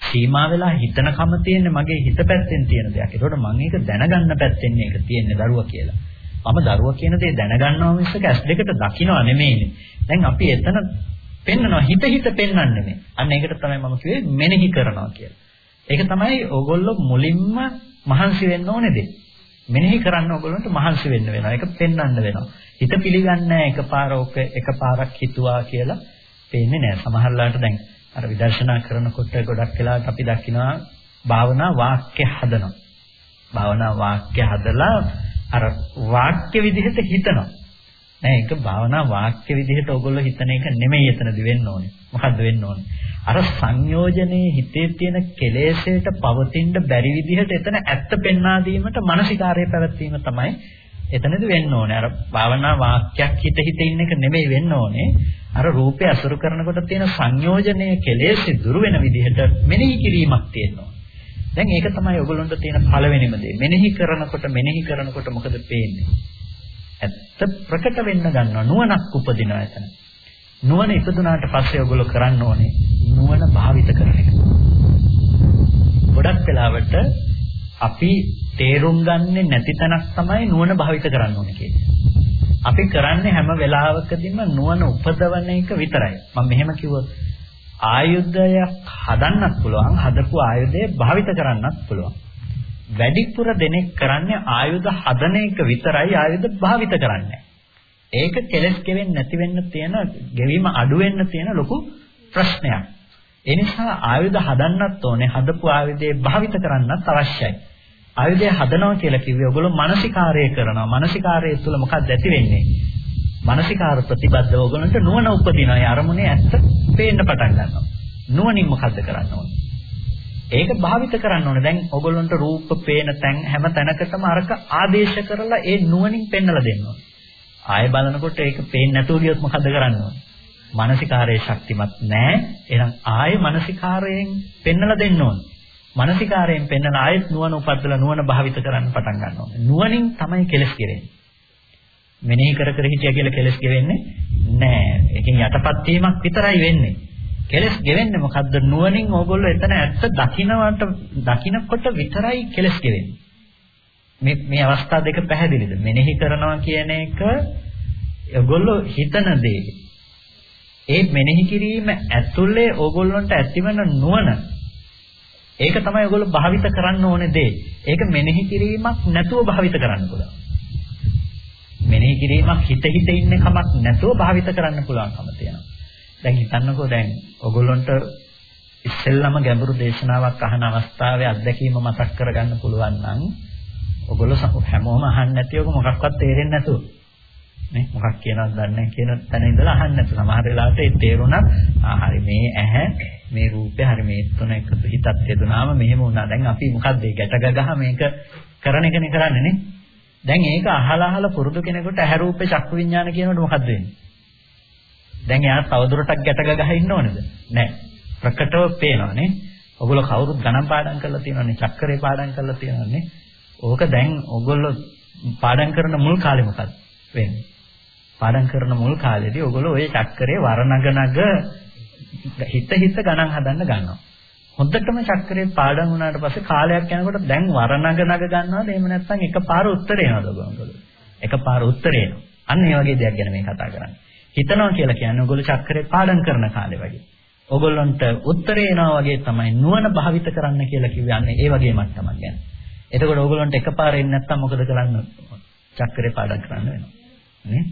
A: සීමා වෙලා හිතනකම තියෙන්නේ මගේ හිත පැත්තෙන් තියෙන දෙයක්. ඒකට මම ඒක දැනගන්න පැත්තෙන් මේක තියෙන්නේ දරුවා කියලා. මම දරුවා කියන දේ දැනගන්නවා මිසක ඇස් දෙකට දකින්නව නෙමෙයිනේ. දැන් අපි එතන පෙන්නනවා හිත හිත පෙන්වන්නේ නෙමෙයි. අන්න ඒකට තමයි මම කිව්වේ මෙනෙහි කරනවා කියලා. ඒක තමයි ඕගොල්ලෝ මුලින්ම මහන්සි වෙන්න ඕනේ දෙය. මෙනෙහි කරන්න ඕගොල්ලන්ට මහන්සි වෙන්න වෙනවා. ඒක පෙන්වන්න වෙනවා. හිත පිළිගන්නේ නැහැ එකපාර ඔක එකපාරක් හිතුවා කියලා පේන්නේ නැහැ. සමහරලාට දැන් අර විදර්ශනා කරනකොට ගොඩක් වෙලාවට අපි දකිනවා භාවනා වාක්‍ය හදනවා. භාවනා වාක්‍ය හදලා අර වාක්‍ය විදිහට හිතනවා. නෑ ඒක භාවනා වාක්‍ය විදිහට ඔයගොල්ලෝ හිතන එක නෙමෙයි එතනදි වෙන්න ඕනේ. මොකද්ද වෙන්න ඕනේ? අර සංයෝජනයේ හිතේ තියෙන කෙලෙසයට පවතින්න බැරි විදිහට එතන ඇත්ත පෙන්වා දීමට මානසිකාරය පැවැත්වීම තමයි එතනදි වෙන්න ඕනේ. අර භාවනා වාක්‍යයක් හිත හිත ඉන්න එක නෙමෙයි වෙන්න ඕනේ. අර රූපය අසුරු කරනකොට තියෙන සංයෝජනයේ කෙලෙස් දුරු වෙන විදිහට මෙනෙහි කිරීමක් තියෙනවා. දැන් ඒක තමයි ඔයගොල්ලන්ට තියෙන පළවෙනිම දේ. මෙනෙහි කරනකොට මෙනෙහි කරනකොට මොකද පේන්නේ? ඇත්ත ප්‍රකට වෙන්න ගන්නවා නුවණක් උපදිනවා එතන. නුවණ ඉපදුනාට පස්සේ ඔයගොල්ලෝ කරන්න ඕනේ නුවණ භාවිත කරන එක. ගොඩක් වෙලාවට අපි තේරුම් ගන්නේ නැති තැනක් තමයි නුවණ භාවිත කරන්න ඕනේ කියන්නේ. අපි කරන්නේ හැම වෙලාවකදීම නුවණ උපදවන එක විතරයි. මම මෙහෙම කිව්වොත් ආයුධයක් හදන්නත් පුළුවන්, හදපු ආයුධය භාවිත කරන්නත් පුළුවන්. වැඩිපුර දෙනෙක් කරන්නේ ආයුධ හදන එක විතරයි ආයුධ භාවිත කරන්නේ. ඒක කෙලස් ගෙවෙන්නේ නැති වෙන්න තියෙන, ගෙවීම අඩු වෙන්න තියෙන ලොකු ප්‍රශ්නයක්. ඒ නිසා ආයුධ හදන්නත් ඕනේ, හදපු ආයුධේ භාවිත කරන්නත් අවශ්‍යයි. ආයුධය හදනවා කියලා කිව්වේ ඔයගොල්ලෝ මානසිකාරය කරනවා. මානසිකාරය තුළ මොකක්ද ඇති වෙන්නේ? මානසිකාර ප්‍රතිබද්ධව ඔයගොල්ලන්ට නුවණ උපදිනවා. ඒ අරමුණේ ඇත්ත පේන්න පටන් ගන්නවා. නුවණින් මොකද්ද කරන්න ඕනේ? ඒක භාවිත කරන්න ඕනේ. දැන් ඔයගොල්ලන්ට රූප පේන තැන් හැම තැනකටම අරක ආදේශ කරලා ඒ නුවණින් පෙන්වලා දෙන්න ඕනේ. ආයෙ බලනකොට ඒක පේන්නේ නැතුව ගියොත් මොකද කරන්න ඕනේ? මානසිකාරයේ ශක්තිමත් නැහැ. එහෙනම් ආයෙ මානසිකාරයෙන් පෙන්වලා දෙන්න ඕනේ. මානසිකාරයෙන් පෙන්වන ආයෙත් නුවණ උපද්දලා නුවණ භාවිත කරන්න පටන් ගන්න ඕනේ. නුවණින් තමයි කෙලස් කෙරෙන්නේ. මෙනෙහි කර කර හිටියා කියලා කෙලස් කෙරෙන්නේ නැහැ. ඒකෙන් යටපත් වීමක් විතරයි වෙන්නේ. කෙලස් ගෙවෙන්නේ මොකද්ද? නුවණින් ඕගොල්ලෝ එතන ඇත්ත දකින්නවට දකින්නකොට විතරයි කෙලස් ගෙවෙන්නේ. මේ මේ අවස්ථා දෙක පැහැදිලිද? මෙනෙහි කරනවා කියන එක ඕගොල්ලෝ හිතන දේ. ඒ මෙනෙහි කිරීම ඇතුලේ ඕගොල්ලන්ට ඇතිවන නුවණ. ඒක තමයි ඕගොල්ලෝ භාවිත කරන්න ඕනේ දේ. ඒක මෙනෙහි කිරීමක් නැතුව භාවිත කරන්න පුළුවන්. මෙනෙහි කිරීමක් හිත හිත ඉන්න කමක් නැතුව භාවිත කරන්න පුළුවන්කම තියෙනවා. දැන් හිතන්නකෝ දැන් ඔගොල්ලන්ට ඉස්සෙල්ලම ගැඹුරු දේශනාවක් අහන අවස්ථාවේ අත්දැකීම මතක් කරගන්න පුළුවන් නම් ඔගොල්ලෝ හැමෝම අහන්නේ නැති ඔක මොකක්වත් තේරෙන්නේ නැතුව. නේ? මොකක් කියනවද දන්නේ නැහැ කියන තැන ඉඳලා අහන්නේ නැතු සමහර වෙලාවට ඒ තේරුණත් ආ හරි මේ ඇහැ මේ රූපය හරි මේ තුන එකතු හිතත් යදුනාම මෙහෙම වුණා. දැන් අපි මොකද්ද ගැට ගගහ මේක කරන එකනේ කරන්නේ නේ? දැන් ඒක අහලා අහලා පුරුදු කෙනෙකුට ඇහැ රූපේ චක්කු විඥාන කියනකොට මොකද්ද වෙන්නේ? දැන් එයා තවදුරටත් ගැට ගගහ ඉන්න ඕනේද? නැහැ. ප්‍රකටව පේනවානේ. ඔගොල්ලෝ කවුරුත් ගණන් පාඩම් කරලා තියෙනවානේ. චක්‍රේ පාඩම් කරලා තියෙනවානේ. ඕක දැන් ඔගොල්ලෝ පාඩම් කරන මුල් කාලේ මොකක්ද වෙන්නේ? පාඩම් කරන මුල් කාලේදී ඔගොල්ලෝ ওই චක්‍රේ වරණගනග හිත හිත ගණන් හදන්න ගන්නවා. හොඳටම චක්‍රේ පාඩම් වුණාට පස්සේ කාලයක් යනකොට දැන් වරණග නග ගන්නවද එහෙම නැත්නම් එකපාර උත්තර එනවද ඔයගොල්ලෝ? එකපාර උත්තර එනවා. අන්න ඒ වගේ දෙයක් ගැන මේ කතා කරන්නේ. හිතනවා කියලා කියන්නේ ඔයගොල්ලෝ චක්‍රේ පාඩම් කරන කාලේ වගේ. ඕගොල්ලන්ට උත්තරේ එනවා වගේ තමයි නුවණ භාවිත කරන්න කියලා කියන්නේ ඒ වගේ මට්ටමක් ගැන. එතකොට ඕගොල්ලන්ට එකපාරෙන් නැත්තම් මොකද කරන්න? චක්‍රේ පාඩම් කරන්න වෙනවා. නේ?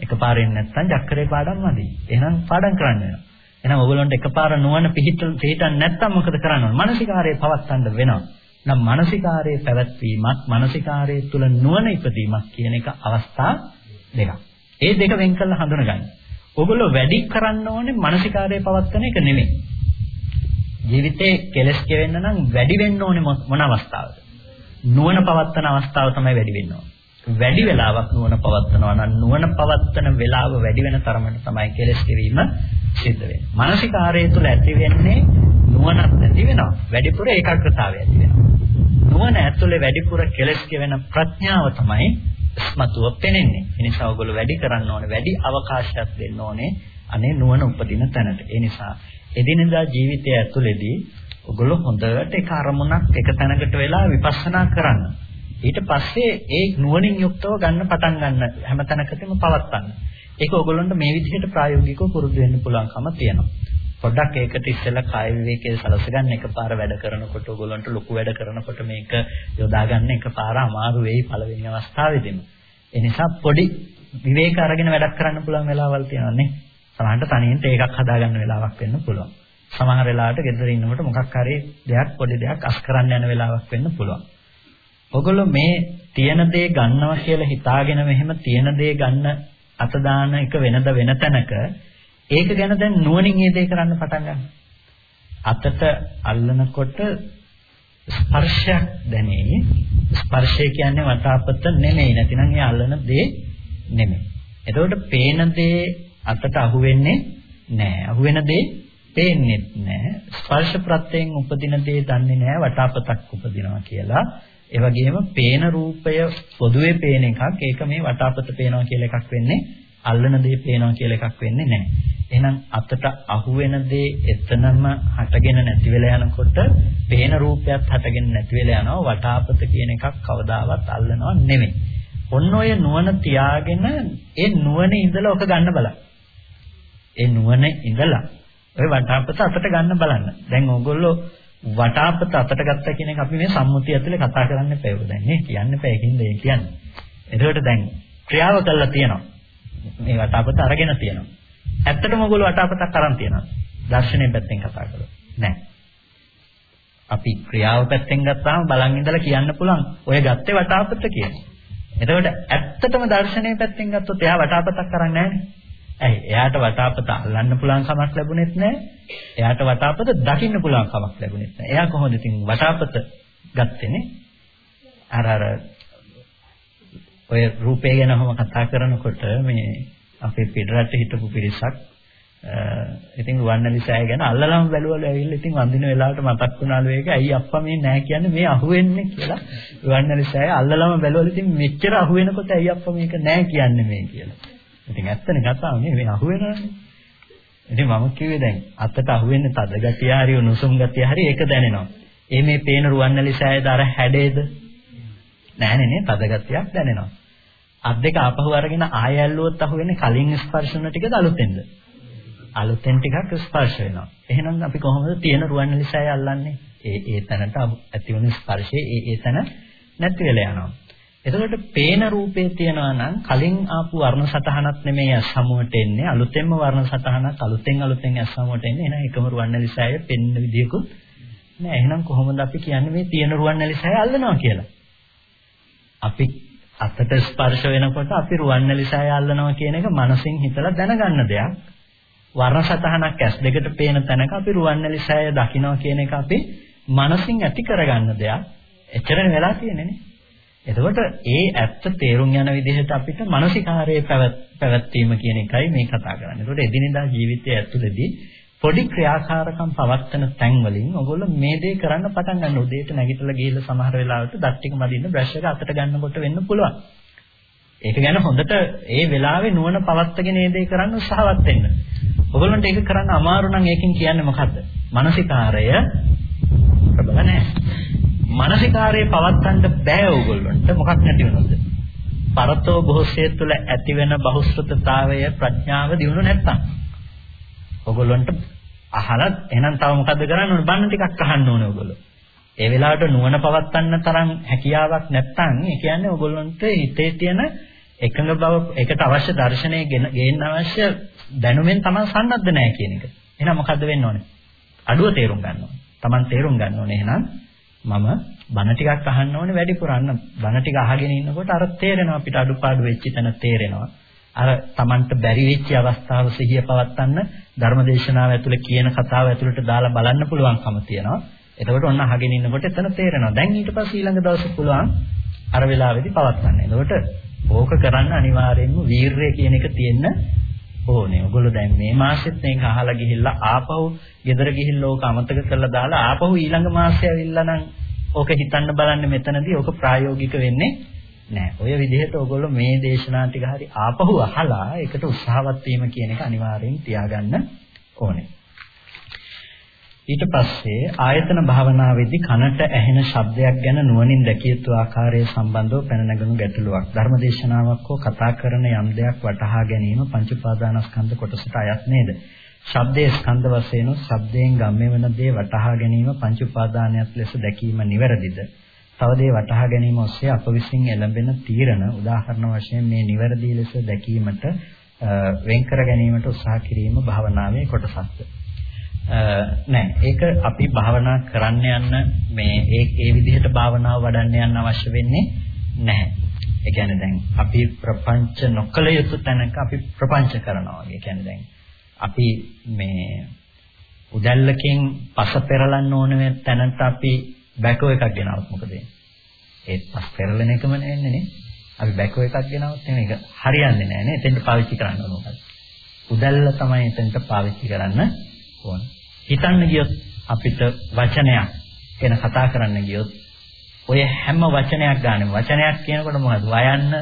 A: එකපාරෙන් නැත්තම් චක්‍රේ පාඩම් මදි. එහෙනම් පාඩම් කරන්න වෙනවා. එහෙනම් ඕගොල්ලන්ට එකපාර නුවණ පිහිටන් පිහිටන් නැත්තම් මොකද කරන්න ඕන? මානසිකාරයේ පවත්තන්න වෙනවා. නම් මානසිකාරයේ පැවැත්වීමක් මානසිකාරයේ තුල නුවණ ඉපදීමක් කියන එක අවස්ථා දෙකක්. ඒ දෙක වෙන් කරලා හඳුනගන්න. ඔගොල්ලෝ වැඩි කරන්න ඕනේ මානසිකාරයේ පවත්තන එක නෙමෙයි. ජීවිතේ කෙලස් කෙවෙන්න නම් වැඩි වෙන්න ඕනේ මොන අවස්ථාවද? නුවණ පවත්තන අවස්ථාව තමයි වැඩි වෙන්න ඕනේ. වැඩි වෙලාවක් නුවණ පවත්නවා නම් නුවණ පවත්තන වෙලාව වැඩි වෙන තරමට තමයි කෙලස් කෙවීම සිද්ධ වෙන්නේ. මානසිකාරය තුළ ඇති වෙන්නේ නුවණක් නැති වෙනවා. වැඩිපුර ඒකාග්‍රතාවය ඇති වෙනවා. නුවණ ඇතුලේ වැඩිපුර කෙලස් කෙවෙන ප්‍රඥාව තමයි ස්මතුව පෙනෙන්නේ. ඒ නිසා ඔයගොල්ලෝ වැඩි කරන්න ඕනේ, වැඩි අවකාශයක් දෙන්න ඕනේ. අනේ නුවණ උපදින තැනට. ඒ නිසා එදිනෙදා ජීවිතය ඇතුළේදී ඔයගොල්ලෝ හොඳට එක අරමුණක් එක තැනකට වෙලා විපස්සනා කරන්න. ඊට පස්සේ ඒ නුවණින් යුක්තව ගන්න පටන් ගන්න හැම තැනකදීම පවත්වන්න. ඒක ඔයගොල්ලන්ට මේ විදිහට ප්‍රායෝගිකව පුරුදු වෙන්න පුළුවන්කම තියෙනවා. පොඩ්ඩක් ඒකට ඉස්සෙල්ලා කාය විවේකයේ සලසගන්න එකපාර වැඩ කරනකොට ඔයගොල්ලන්ට ලොකු වැඩ කරනකොට මේක යොදා ගන්න එකපාර අමාරු වෙයි පළවෙනි අවස්ථාවේදීම. ඒ නිසා පොඩි විවේක අරගෙන වැඩක් කරන්න පුළුවන් වෙලාවල් තියෙනවා නේ. සමහරවිට තනියෙන් ඒකක් හදාගන්න වෙලාවක් වෙන්න පුළුවන්. සමහර වෙලාවට ගෙදර ඉන්නකොට මොකක් හරි දෙයක් පොඩි දෙයක් අස් කරන්න යන වෙලාවක් වෙන්න පුළුවන්. ඔගොල්ලෝ මේ තියෙන දේ ගන්නවා කියලා හිතාගෙන මෙහෙම තියෙන දේ ගන්න අත දාන එක වෙනද වෙන තැනක ඒක ගැන දැන් නුවණින් මේ දේ කරන්න පටන් ගන්න. අතට අල්ලනකොට ස්පර්ශයක් දැනේ. ස්පර්ශය කියන්නේ වටාපත නෙමෙයි. නැතිනම් ඒ අල්ලන දේ නෙමෙයි. එතකොට පේන දේ අතට අහු වෙන්නේ නැහැ. අහු වෙන දේ පේන්නේ නැහැ. ස්පර්ශ ප්‍රත්‍යයෙන් උපදින දේ දන්නේ නැහැ වටාපතක් උපදිනවා කියලා. ඒ වගේම පේන රූපය පොදුවේ පේන එකක් ඒක මේ වටාපත පේනවා කියලා එකක් වෙන්නේ අල්ලන දේ පේනවා කියලා එකක් වෙන්නේ නැහැ. එහෙනම් අතට අහු වෙන දේ එතනම හටගෙන නැති වෙලා යනකොට පේන රූපයක් හටගෙන නැති වෙලා යනවා වටාපත කියන එකක් කවදාවත් අල්ලනව නෙමෙයි. ඔන්න ඔය නුවණ තියාගෙන ඒ නුවණ ඉඳලා ඔක ගන්න බලන්න. ඒ නුවණ ඉඳලා ඔය වටාපත අතට ගන්න බලන්න. දැන් ඕගොල්ලෝ වටාපත අතට ගත්තා කියන එක අපි මේ සම්මුතිය ඇතුලේ කතා කරන්න එපා ඒක දැන් නේ කියන්න එපා ඒකින්ද ඒ කියන්නේ. එතකොට දැන් ක්‍රියාව කළා තියෙනවා. මේ වටාපත අරගෙන තියෙනවා. ඇත්තටම ඔයගොල්ලෝ වටාපතක් අරන් තියෙනවා. දර්ශනයෙන් පැත්තෙන් කතා කරලා. නෑ. අපි ක්‍රියාව පැත්තෙන් ගත්තාම බලන් ඉඳලා කියන්න පුළුවන් ඔය ගත්තේ වටාපත කියලා. එතකොට ඇත්තටම දර්ශනයේ පැත්තෙන් ගත්තොත් එයා වටාපතක් කරන්නේ නෑනේ. ඇයි එයාට වටාපත අල්ලන්න පුළුවන් කමක් ලැබුණෙත් නැහැ. එයාට වටාපත දකින්න පුළුවන් කමක් ලැබුණෙත් නැහැ. එයා කොහොමද ඉතින් වටාපත ගත්තේනේ? අර අර ඔය රූපය ගැනම කතා කරනකොට මේ අපේ පිටරට හිටපු පිරිසක් ඉතින් වන්නලිසය ගැන අල්ලලම බැලුවලු ඇවිල්ලා ඉතින් වඳින වෙලාවට මතක් වුණාලු ඒක ඇයි අප්පා මේ නැහැ කියන්නේ මේ අහුවෙන්නේ කියලා වන්නලිසය අල්ලලම බැලුවලු ඉතින් මෙච්චර අහුවෙනකොට ඇයි අප්පා මේක නැහැ කියන්නේ මේ කියලා ඉතින් ඇත්තනේ කතාව නේ මේ අහුවෙනවනේ. ඉතින් මම කිව්වේ දැන් අතට අහුවෙන්නේ තද ගතිය හරි උණුසුම් ගතිය හරි ඒක දැනෙනවා. ඒ මේ පේන රුවන්වැලි සෑයද අර හැඩේද? නෑනේ නේ තද ගතියක් දැනෙනවා. අත් දෙක ආපහු අරගෙන ආය ඇල්ලුවොත් අහුවෙන්නේ කලින් ස්පර්ශන ටිකද අලුතෙන්ද? අලුතෙන් ටිකක් ස්පර්ශ වෙනවා. එහෙනම් අපි කොහොමද තියෙන රුවන්වැලි සෑය අල්ලන්නේ? ඒ ඒ තැනට ඇති වෙන ස්පර්ශයේ ඒ ඒ තැන නැති වෙලා යනවා. එතකොට පේන රූපේ තියනවා නම් කලින් ආපු වර්ණ සතහනක් නෙමෙයි අසමුවට එන්නේ අලුතෙන්ම වර්ණ සතහනක් අලුතෙන් අලුතෙන් අසමුවට එන්නේ එහෙනම් එකම රුවන්වැලිසෑය පෙන්න විදියකුත් නෑ එහෙනම් කොහොමද අපි කියන්නේ මේ තියෙන රුවන්වැලිසෑය අල්ලනවා කියලා අපි අතට ස්පර්ශ වෙනකොට අපි රුවන්වැලිසෑය අල්ලනවා කියන එක මනසින් හිතලා දැනගන්න දෙයක්. වර්ණ සතහනක් ඇස් දෙකට පේන තැනක අපි රුවන්වැලිසෑය දකිනවා කියන එක අපි මනසින් ඇති කරගන්න දෙයක්. එච්චරනේ වෙලා තියෙන්නේ නේ. එතකොට ඒ ඇත්ත තේරුම් යන විදිහට අපිට මානසිකාරයේ පැවැත්වීම කියන එකයි මේ කතා කරන්නේ. එතකොට එදිනෙදා ජීවිතයේ ඇතුළතදී පොඩි ක්‍රියාකාරකම් පවත්වන තැන් වලින් ඔයගොල්ලෝ මේ දේ කරන්න පටන් ගන්න. උදේට නැගිටලා ගිහිල්ලා සමහර වෙලාවට දත් ටික මදින්න බ්‍රෂ් එක අතට ගන්නකොට වෙන්න පුළුවන්. ඒක ගැන හොඳට ඒ වෙලාවේ නුවණ පවත්වාගෙන මේ දේ කරන්න උත්සාහවත් වෙන්න. ඔයගොල්ලන්ට ඒක කරන්න අමාරු නම් ඒකෙන් කියන්නේ මොකද්ද? මානසිකාරය ප්‍රබල නැහැ. මානසිකාරයේ පවත්තන්න බෑ ඕගොල්ලන්ට මොකක් නැති වෙනවද? පරතෝ බොහෝසේ තුළ ඇතිවෙන බහුශ්‍රතතාවය ප්‍රඥාව දිනු නැත්තම් ඕගොල්ලන්ට අහලා එහෙනම් තව මොකද්ද කරන්න ඕනේ? බණ ටිකක් අහන්න ඕනේ ඔයගොල්ලෝ. ඒ වෙලාවට නුවණ පවත්වන්න තරම් හැකියාවක් නැත්නම් ඒ කියන්නේ ඔයගොල්ලන්ට හිතේ තියෙන එකඟ බව ඒකට අවශ්‍ය දර්ශනය ගේන්න අවශ්‍ය දැනුමෙන් තමයි සන්නද්ධ නැහැ කියන එක. එහෙනම් මොකද්ද වෙන්න ඕනේ? අඩුව තේරුම් ගන්න ඕනේ. Taman තේරුම් ගන්න ඕනේ එහෙනම් මම බණ ටිකක් අහන්න ඕනේ වැඩිපුර අන්න බණ ටික අහගෙන ඉන්නකොට අර තේරෙනවා අපිට අඩුපාඩු වෙච්ච තැන තේරෙනවා. අර Tamanට බැරි වෙච්ච අවස්ථාව සිහිය පවත්වන්න ධර්මදේශනාව ඇතුලේ කියන කතාව ඇතුළට දාලා බලන්න පුළුවන්කම තියෙනවා. එතකොට ඔන්න අහගෙන ඉන්නකොට එතන තේරෙනවා. දැන් ඊට පස්සේ ඊළඟ දවසේ පුළුවන් අර වෙලාවේදී පවත්වන්න. එතකොට ඕක කරන්න අනිවාර්යයෙන්ම වීරය කියන එක තියෙන්න ඕනේ. ඔයගොල්ලෝ දැන් මේ මාසෙත් මේක අහලා ගිහිල්ලා ආපහු ගෙදර ගිහිල්ලා ඕක අමතක කරලා දාලා ආපහු ඊළඟ මාසෙ ඇවිල්ලා නම් ඕක හිතන්න බලන්න මෙතනදී ඕක ප්‍රායෝගික වෙන්නේ නැහැ. ඔය විදිහට ඔයගොල්ලෝ මේ දේශනා ටික හරි ආපහු අහලා ඒකට උත්සාහවත් වීම කියන එක අනිවාර්යෙන් තියාගන්න ඕනේ. ඊට පස්සේ ආයතන භාවනාවේදී කනට ඇහෙන ශබ්දයක් ගැන නුවණින් දැකිය යුතු ආකාරය සම්බන්ධව පැන නැගුණු ගැටලුවක්. ධර්මදේශනාවක් හෝ කතා කරන යම් දෙයක් වටහා ගැනීම පංච උපාදානස්කන්ධ කොටසට අයත් නේද? ශබ්දයේ ස්කන්ධ වශයෙන් ශබ්දයෙන් ගම්ම්‍ය වෙන දේ වටහා ගැනීම පංච උපාදානයක් ලෙස දැකීම නිවැරදිද? තව දේ වටහා ගැනීම ඔස්සේ අප විසින් එළඹෙන තීරණ උදාහරණ වශයෙන් මේ නිවැරදි ලෙස දැකීමට වෙන් කර ගැනීමට උත්සාහ කිරීම භාවනාවේ කොටසක්ද? නෑ ඒක අපි භාවනා කරන්න යන්න මේ ඒ ඒ විදිහට භාවනාව වඩන්න යන්න අවශ්‍ය වෙන්නේ නැහැ. ඒ කියන්නේ දැන් අපි ප්‍රපංච නොකල යුතු තැනක අපි ප්‍රපංච කරනවා වගේ. ඒ කියන්නේ දැන් අපි මේ උදැල්ලකින් පස පෙරලන්න ඕන තැනට අපි බැකෝ එකක් ගෙනවොත් මොකද වෙන්නේ? ඒත් පස් පෙරලන එකම නෙන්නේ නේ. අපි බැකෝ එකක් ගෙනවොත් එහෙනම් ඒක හරියන්නේ නැහැ නේ. එතෙන්ට පාවිච්චි කරන්න ඕන මොකද? උදැල්ල තමයි එතෙන්ට පාවිච්චි කරන්න ඕන. හිතන්න ගියොත් අපිට වචනයක් ගැන කතා කරන්න ගියොත් ඔය හැම වචනයක් ගන්න වචනයක් කියනකොට මොකද වයන්න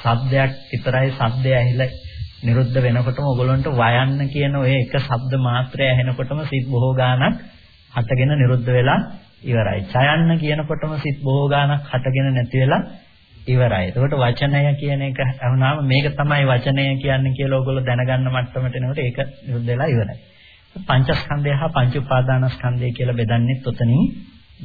A: ශබ්දයක් විතරයි ශබ්දය ඇහිලා නිරුද්ධ වෙනකොටම ඔයගොල්ලන්ට වයන්න කියන ඔය එක ශබ්ද මාත්‍රය ඇහෙනකොටම සිත් බොහෝ ගාණක් හටගෙන නිරුද්ධ වෙලා ඉවරයි. ඡයන්න කියනකොටම සිත් බොහෝ ගාණක් හටගෙන නැති වෙලා ඉවරයි. එතකොට වචනය කියන එක වුණාම මේක තමයි වචනය කියන්නේ කියලා ඔයගොල්ලෝ දැනගන්න මට්ටමට එනකොට ඒක නිරුද්ධ වෙලා ඉවරයි. පංචස්කන්ධය හා පංච උපාදානස්කන්ධය කියලා බෙදන්නේ තොතනින්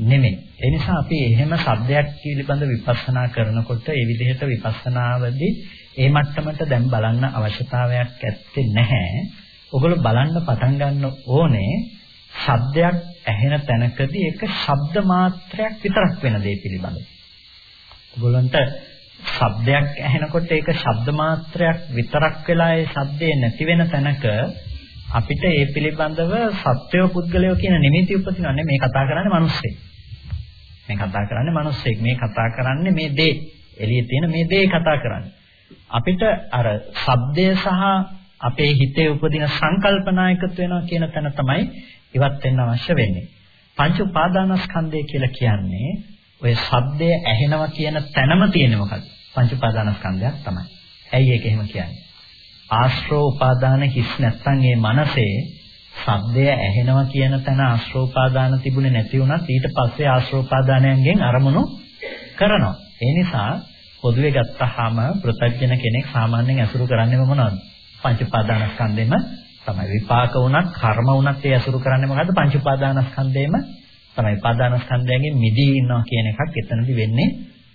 A: නෙමෙයි. ඒ නිසා අපි එහෙම සබ්දයක් පිළිබඳ විපස්සනා කරනකොට ඒ විදිහට විපස්සනාවේදී ඒ මට්ටමට දැන් බලන්න අවශ්‍යතාවයක් ඇත්තේ නැහැ. ඔගොල්ලෝ බලන්න පටන් ගන්න ඕනේ ශබ්දයක් ඇහෙන තැනකදී ඒක ශබ්ද මාත්‍රයක් විතරක් වෙන දේ පිළිබඳව. ඔයගොල්ලන්ට ශබ්දයක් ඇහෙනකොට ඒක ශබ්ද මාත්‍රයක් විතරක් වෙලා ඒ ශබ්දේ නැති වෙන තැනක අපිට ඒ පිළිබඳව සත්වය පුද්ගලයෝ කියන නිමිති උපදිනවා නේ මේ කතා කරන්නේ මිනිස්සෙක්. මේ කතා කරන්නේ මිනිස්සෙක්. මේ කතා කරන්නේ මේ දේ. එළියේ තියෙන මේ දේ කතා කරන්නේ. අපිට අර ශබ්දය සහ අපේ හිතේ උපදින සංකල්පනා එකතු වෙනවා කියන තැන තමයි ඉවත් වෙන්න අවශ්‍ය වෙන්නේ. පංච උපාදානස්කන්ධය කියලා කියන්නේ ඔය ශබ්දය ඇහෙනවා කියන තැනම තියෙන මොකක්ද? පංච උපාදානස්කන්ධයක් තමයි. ඇයි ඒක එහෙම කියන්නේ? ආශ්‍රව උපාදාන හිස් නැත්නම් ඒ මනසේ සද්දය ඇහෙනවා කියන තැන ආශ්‍රව උපාදාන තිබුණේ නැති වුණත් ඊට පස්සේ ආශ්‍රව උපාදානයන්ගෙන් අරමුණු කරනවා. ඒ නිසා පොදුවේ ගත්තාම ප්‍රත්‍යජන කෙනෙක් සාමාන්‍යයෙන් අසුරු කරන්නේ මොනවද? පංච උපාදානස්කන්ධෙම තමයි. විපාක වුණත් කර්ම වුණත් ඒ අසුරු කරන්නේ මොකද්ද? පංච උපාදානස්කන්ධෙම තමයි. උපාදානස්කන්ධයෙන් මිදී ඉන්නවා කියන එකක් එතනදි වෙන්නේ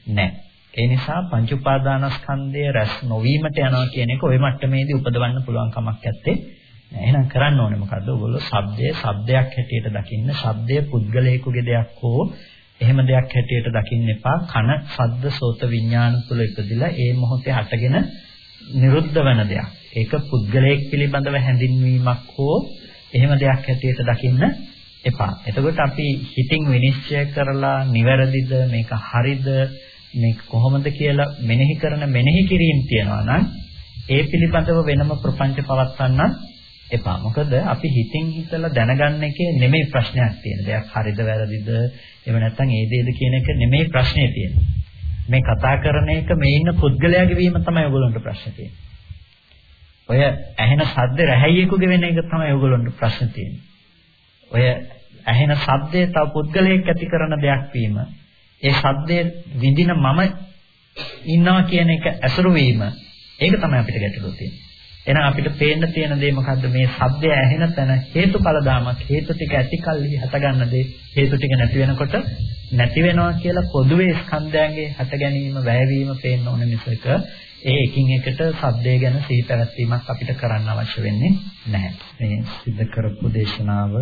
A: නැහැ. ඒ නිසා පංච උපාදානස්කන්ධය රැස් නොවීමට යනවා කියන එක ওই මට්ටමේදී උපදවන්න පුළුවන් කමක් නැත්තේ. එහෙනම් කරන්න ඕනේ මොකද්ද? ඔයගොල්ලෝ ශබ්දය ශබ්දයක් හැටියට දකින්න. ශබ්දය පුද්ගලයෙකුගේ දෙයක් හෝ එහෙම දෙයක් හැටියට දකින්න එපා. කන, ශබ්ද, සෝත විඥාන තුල ඉපදිලා ඒ මොහොතේ හටගෙන නිරුද්ධ වෙන දෙයක්. ඒක පුද්ගලයෙක් පිළිබඳව හැඳින්වීමක් හෝ එහෙම දෙයක් හැටියට දකින්න එපා. එතකොට අපි හිතින් විනිශ්චය කරලා නිවැරදිද මේක හරිද මේක කොහොමද කියලා මෙනෙහි කරන මෙනෙහි කිරීම තියනවා නම් ඒ පිළිබඳව වෙනම ප්‍රපංච පවත්වන්න එපා. මොකද අපි හිතින් හිතලා දැනගන්න එකේ නෙමෙයි ප්‍රශ්නයක් තියෙන. දෙයක් හරිද වැරදිද එහෙම නැත්නම් ඒ දේද කියන එක නෙමෙයි ප්‍රශ්නේ තියෙන්නේ. මේ කතා කරන එක මේ ඉන්න පුද්ගලයාගේ වීම තමයි ඔයගොල්ලන්ට ප්‍රශ්න තියෙන්නේ. ඔය ඇහෙන ශබ්ද රැහැයියෙකුගේ වෙන එක තමයි ඔයගොල්ලන්ට ප්‍රශ්න තියෙන්නේ. ඔය ඇහෙන ශබ්දේ තව පුද්ගලයෙක් ඇති කරන දෙයක් වීම ඒ ශබ්දයේ විඳින මම ඉන්නවා කියන එක ඇසුරු වීම ඒක තමයි අපිට ගැටලුව තියෙන්නේ. එහෙනම් අපිට පේන්න තියෙන දේ මොකද්ද මේ සබ්දය ඇහෙන තැන හේතුඵල දාමක් හේතු ටික ඇතිකල්හි හටගන්න දේ හේතු ටික නැති වෙනකොට නැති වෙනවා කියලා පොදුවේ ස්කන්ධයන්ගේ හට ගැනීම වැයවීම පේන්න ඕන මිසක ඒ එකින් එකට සබ්දය ගැන සිහි පැවැත්වීමක් අපිට කරන්න අවශ්‍ය වෙන්නේ නැහැ. මේ සිද්ධ කරපු දේශනාව